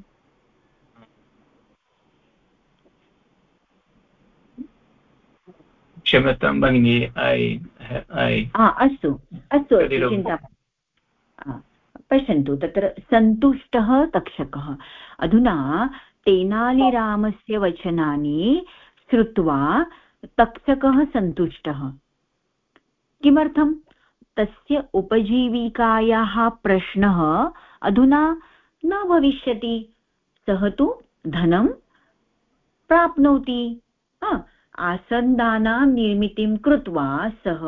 क्षम्यतां भगिनि अस्तु अस्तु चिन्ता पश्यन्तु तत्र सन्तुष्टः तक्षकः अधुना तेनालीरामस्य वचनानि श्रुत्वा तक्षकः सन्तुष्टः। किमर्थं तस्य उपजीविकायाः प्रश्नः अधुना न भविष्यति। सः तु धनं प्राप्नोति। आसन्दानां निर्मितिं कृत्वा सः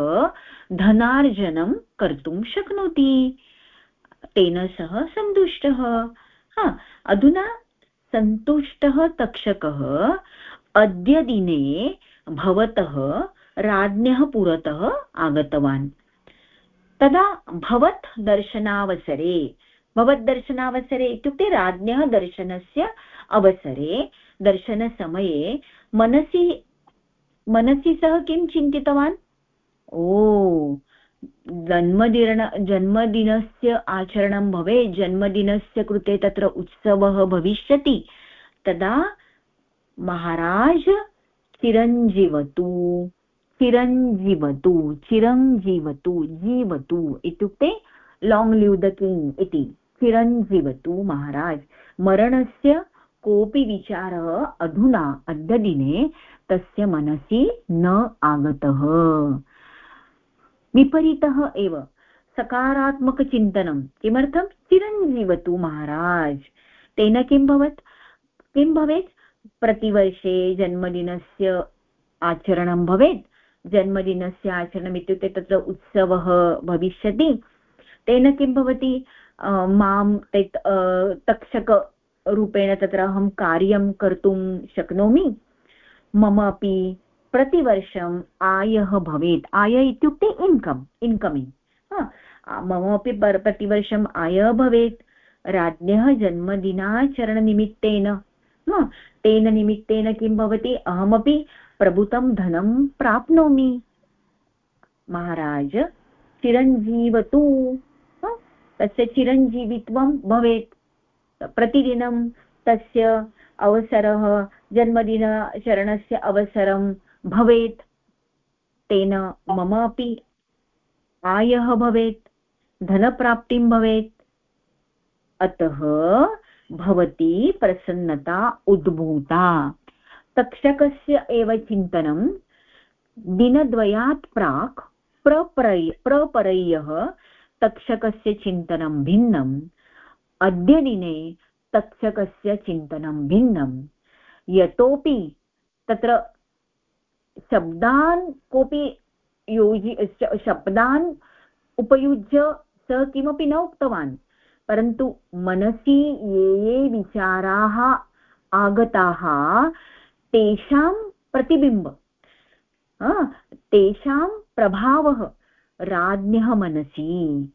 धनार्जनं कर्तुं शक्नोति। तेन सह सन्तुष्टः। अधुना सन्तुष्टः तक्षकः अद्य दिने भवतः राज्ञः पुरतः आगतवान्। तदा भवत् दर्शनावसरे भवद्दर्शनावसरे इत्युक्ते राज्ञः दर्शनस्य अवसरे, दर्शनसमये मनसि मनसि सः किं चिन्तितवान्? ओ जन्मदिन जन्मदिनस्य आचरणं भवेत्, जन्मदिनस्य कृते तत्र उत्सवः भविष्यति, तदा महाराज चिरञ्जीवतु। चिरञ्जीवतु चिरञ्जीवतु जीवतु इत्युक्ते लाङ्ग् लिव् द किङ्ग् इति। चिरञ्जीवतु महाराज, मरणस्य कोऽपि विचारः अधुना अद्यदिने तस्य मनसि न आगतः। विपरीतः एव सकारात्मकचिन्तनं किमर्थं? चिरञ्जीवतु महाराज। तेन किं भवत्? किं भवेत्? प्रतिवर्षे जन्मदिनस्य आचरणं भवेत्। जन्मदिनस्य आचरणम् इत्युक्ते तत्र उत्सवः भविष्यति। तेन किं भवति? माँ तत् तक्षकरूपेण तत्र अहं कार्यं कर्तुं शक्नोमि। मम अपि प्रतिवर्षम् आयः भवेत्। आय इत्युक्ते इन्कम्, इन्कमिङ्ग्। मम अपि प्रतिवर्षम् आयः भवेत्। राज्ञः जन्मदिनाचरणनिमित्तेन। तेन निमित्तेन किं भवति? अहमपि प्रभुतं धनं प्राप्नोमि। महाराज चिरञ्जीवतु तस्य चिरञ्जीवित्वं भवेत्। प्रतिदिनं तस्य अवसरः जन्मदिनचरणस्य अवसरं भवेत्। तेन मम अपि आयः भवेत्, धनप्राप्तिं भवेत्। अतः भवती प्रसन्नता उद्भूता। तक्षकस्य एव चिन्तनं। दिनद्वयात् प्राक् प्रपरय प्रपरय्यः तक्षकस्य चिन्तनं भिन्नम्। अद्य दिने तक्षकस्य चिन्तनं भिन्नं यतोपि तत्र शब्दान् कोऽपि योजि शब्दान् उपयुज्य सः किमपि न उक्तवान्, परन्तु मनसि ये ये विचाराः आगताः तेषां प्रतिबिम्ब। तेषां प्रभावः राज्ञः मनसि।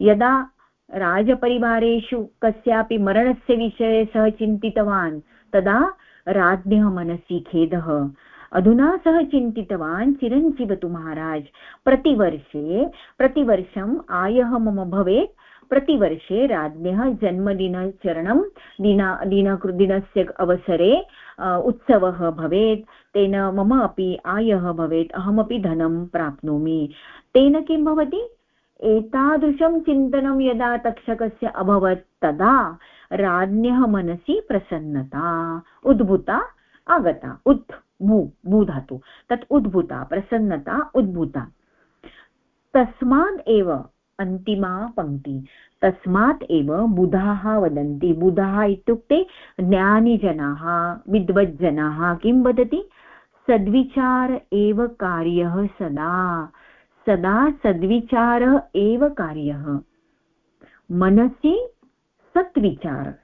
यदा राजपरिवारेषु कस्यापि मरणस्य विषये सः चिन्तितवान्, तदा राज्ञः मनसि खेदः। अधुना सः चिन्तितवान् चिरञ्जीवतु महाराज, प्रतिवर्षे, प्रतिवर्षम् आयः मम भवेत्, प्रतिवर्षे राज्ञः जन्मदिनचरणं, दिना दिन दिनस्य अवसरे उत्सवः भवेत्, तेन मम अपि आयः भवेत्, अहमपि धनं प्राप्नोमि। तेन किं भवति? एतादृशं चिन्तनं यदा तक्षकस्य अभवत्, तदा राज्ञः मनसि प्रसन्नता, उद्भूता आगता उत् भू भू धातु तत् उद्भूता, प्रसन्नता, उद्भूता। तस्मात् एव अन्तिमा पङ्क्ति तस्मात् एव बुधाः वदन्ति। बुधाः इत्युक्ते ज्ञानिजनाः, विद्वज्जनाः। किं वदति? सद्विचार एव कार्यः सदा। सदा सद्विचारः एव कार्यः। मनसि सत्विचार।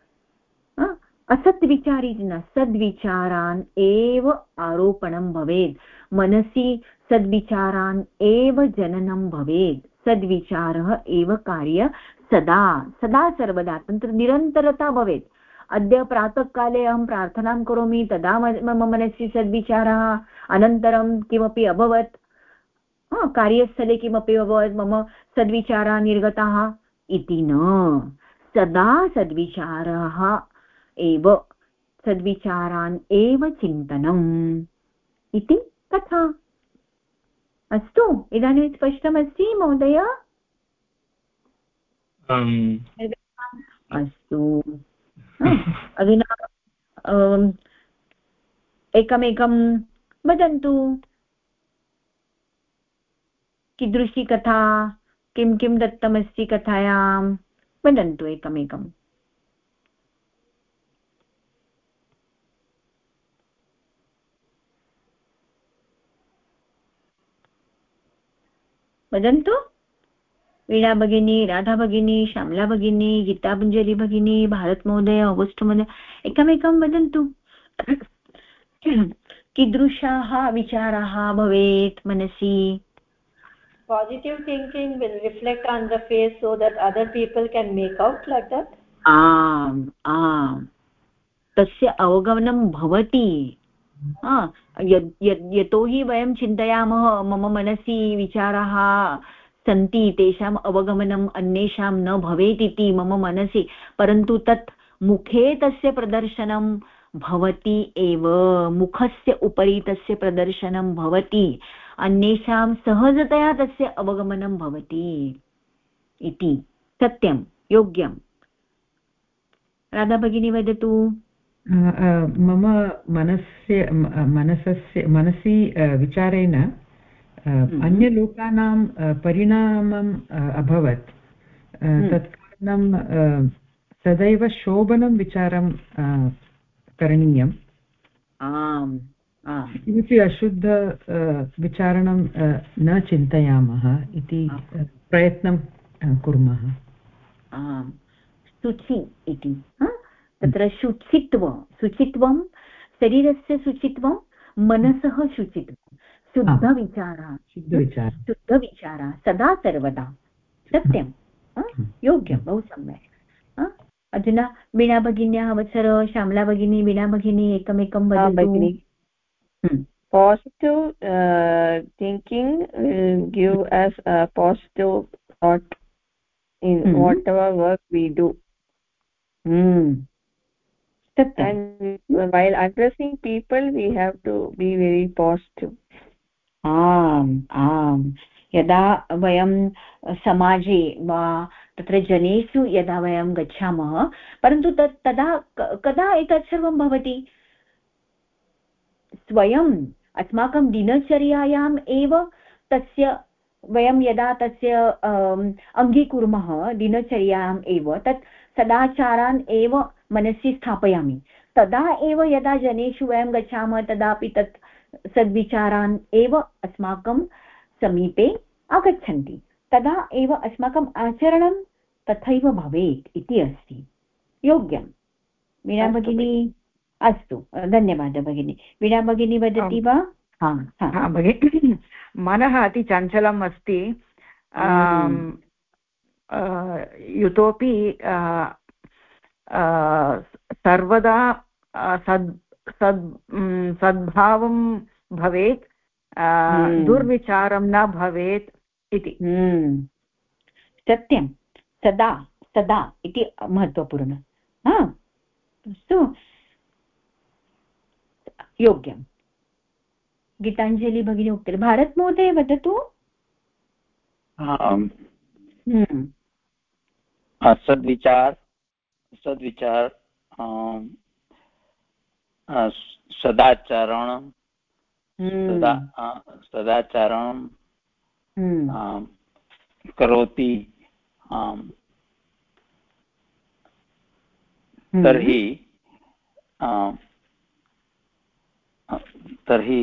असत्विचारी न, सद्विचारान् एव आरोपणं भवेत्। मनसि सद्विचारान् एव जननं भवेत्। सद्विचारः एव कार्य सदा सदा सर्वदा तत्र निरन्तरता भवेत्। अद्य प्रातःकाले अहं प्रार्थनां करोमि, तदा मम मनसि सद्विचारः अनन्तरं किमपि अभवत्। कार्यस्थले किमपि अभवत्, मम सद्विचाराः निर्गताः इति न। सदा सद्विचारः एव, सद्विचारान् एव चिन्तनम् इति कथा। अस्तु इदानीं स्पष्टमस्ति महोदय? अस्तु। अधुना एकमेकं वदन्तु। कीदृशी कथा किं किं दत्तमस्ति कथायां? वदन्तु एकमेकम्। वदन्तु? वीणा भगिनी राधा भगिनी श्यामला भगिनी गीतापुञ्जलि भगिनी भारतमहोदय अगस्ट् महोदय एकमेकं वदन्तु। कीदृशाः विचाराः भवेत् मनसि? Positive thinking will reflect on the face so that other people can make out like that? आम् आम्। तस्य अवगमनं भवति। यतोहि वयं चिन्तयामः, मम मनसि विचाराः सन्ति, तेषाम् अवगमनम् अन्येषां न भवेत् इति मम मनसि, परन्तु तत् मुखे तस्य प्रदर्शनं भवति एव, मुखस्य उपरि तस्य प्रदर्शनं भवति, अन्येषां सहजतया तस्य अवगमनं भवति इति, सत्यं, योग्यं। राधा भगिनी वदतु। मम मनस्य मनसस्य मनसि विचारेण हम्म। अन्यलोकानां परिणामम् अभवत्। हम्म। तत् कारणं सदैव शोभनं विचारं करणीयम्। आम् किमपि अशुद्ध विचारणं न चिन्तयामः इति प्रयत्नं कुर्मः। आम्। शुचि इति। तत्र शुचित्व शुचित्वं शरीरस्य शुचित्वं मनसः शुचित्वं शुद्धविचारः शुद्धविचारः सदा सर्वदा सत्यं योग्यं बहु सम्यक् अधुना वीणा भगिन्याः अवसर श्यामला भगिनी वीणा भगिनी एकमेकं वदतु। positive uh, thinking will give us a positive thought in mm -hmm. whatever work we do. mm. And while addressing people we have to be very positive. आम् आम् यदा वयं समाजे वा तत्र जनेषु यदा वयं गच्छामः परन्तु तत् तदा कदा एतत् सर्वं भवति स्वयम् अस्माकं दिनचर्यायाम् एव तस्य वयं यदा तस्य अङ्गीकुर्मः दिनचर्यायाम् एव तत् सदाचारान् एव मनसि स्थापयामि। तदा एव यदा जनेषु वयं गच्छामः तदापि तत् सद्विचारान् एव अस्माकं समीपे आगच्छन्ति। तदा एव अस्माकम् आचरणं तथैव भवेत् इति अस्ति। योग्यं। वीणा भगिनी अस्तु। धन्यवादः भगिनी। वीणा भगिनी वदति वा? हा भगिनि। मनः अति चञ्चलम् अस्ति। हम्म। इतोपि सर्वदा सद् सद् सद्भावं भवेत् हम्म। दुर्विचारं न भवेत् इति। हम्म। सत्यं। सदा सदा इति महत्त्वपूर्ण। हा। अस्तु। योग्यं। गीताञ्जलि भगिनी उक्तवती। भारतमहोदय वदतु। हम्म। सद्विचार सद्विचार सदाचरण सदा सदाचरणं करोति तर्हि तर्हि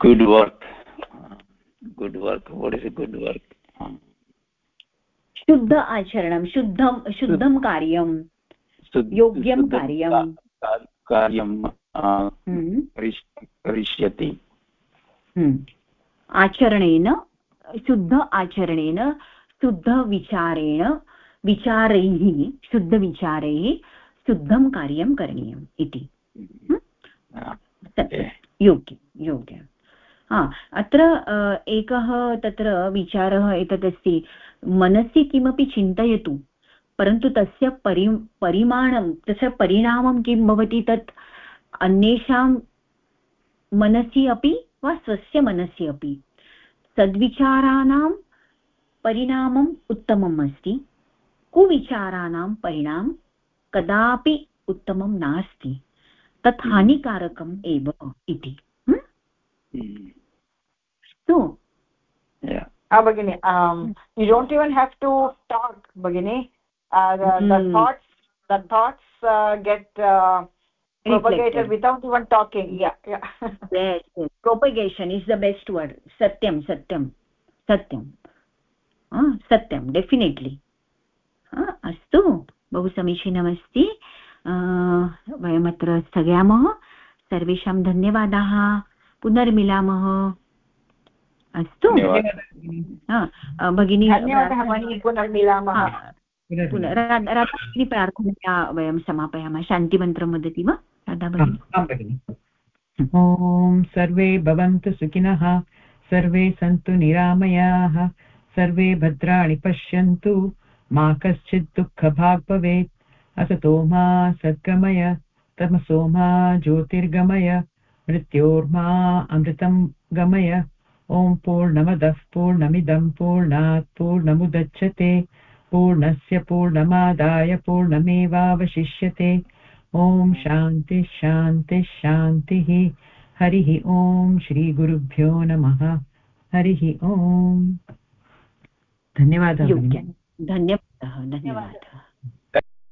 good work good work. What is a good work? शुद्ध आचरणं शुद्धं शुद्धं कार्यं योग्यं कार्यं। कार्यं करिष्यति। आचरणेन शुद्ध आचरणेन शुद्धविचारेण विचारैः शुद्धविचारैः शुद्धं कार्यं करणीयम् इति। योग्यं योग्यं हा, अत्र एकः तत्र विचारः एतदस्ति, मनसि किमपि चिन्तयतु, परन्तु तस्य परि, परिमाणं, तस्य परिणामं किं भवति तत् अन्येषां मनसि अपि वा स्वस्य मनसि अपि। सद्विचाराणां परिणामम् उत्तमम् अस्ति, कुविचाराणां परिणामं कदापि उत्तमं नास्ति, तत्। हानिकारकम् एव इति। Ah bagini um you don't even have to talk bagini uh, the, mm. thoughts uh, get uh, propagated without even talking yeah yeah yes, yes propagation is the best word satyam satyam satyam ah satyam definitely अस्तु बहु समीचीनमस्ति वयमत्र स्थगयामः सर्वेषां धन्यवादाः पुनर्मिलामः अस्तु भगिनी। पुनर्मिलामः। राधाभगिनी प्रार्थनया वयं समापयामः। शान्तिमन्त्रं वदति वा राधा भगिनी। ॐ सर्वे भवन्तु सुखिनः सर्वे सन्तु निरामयाः सर्वे भद्राणि पश्यन्तु मा कश्चित् दुःखभाग् भवेत्। असतो मा सद्गमय तमसो मा ज्योतिर्गमय मृत्योर्मा अमृतं गमय। ॐ पूर्णमदः पूर्णमिदं पूर्णात् पूर्णमुदच्छते, पूर्णस्य पूर्णमादाय पूर्णमेवावशिष्यते। ॐ शान्तिः शान्तिः शान्तिः। हरिः ॐ श्रीगुरुभ्यो नमः। हरिः ॐ। धन्यवादः धन्यवादः धन्यवादः।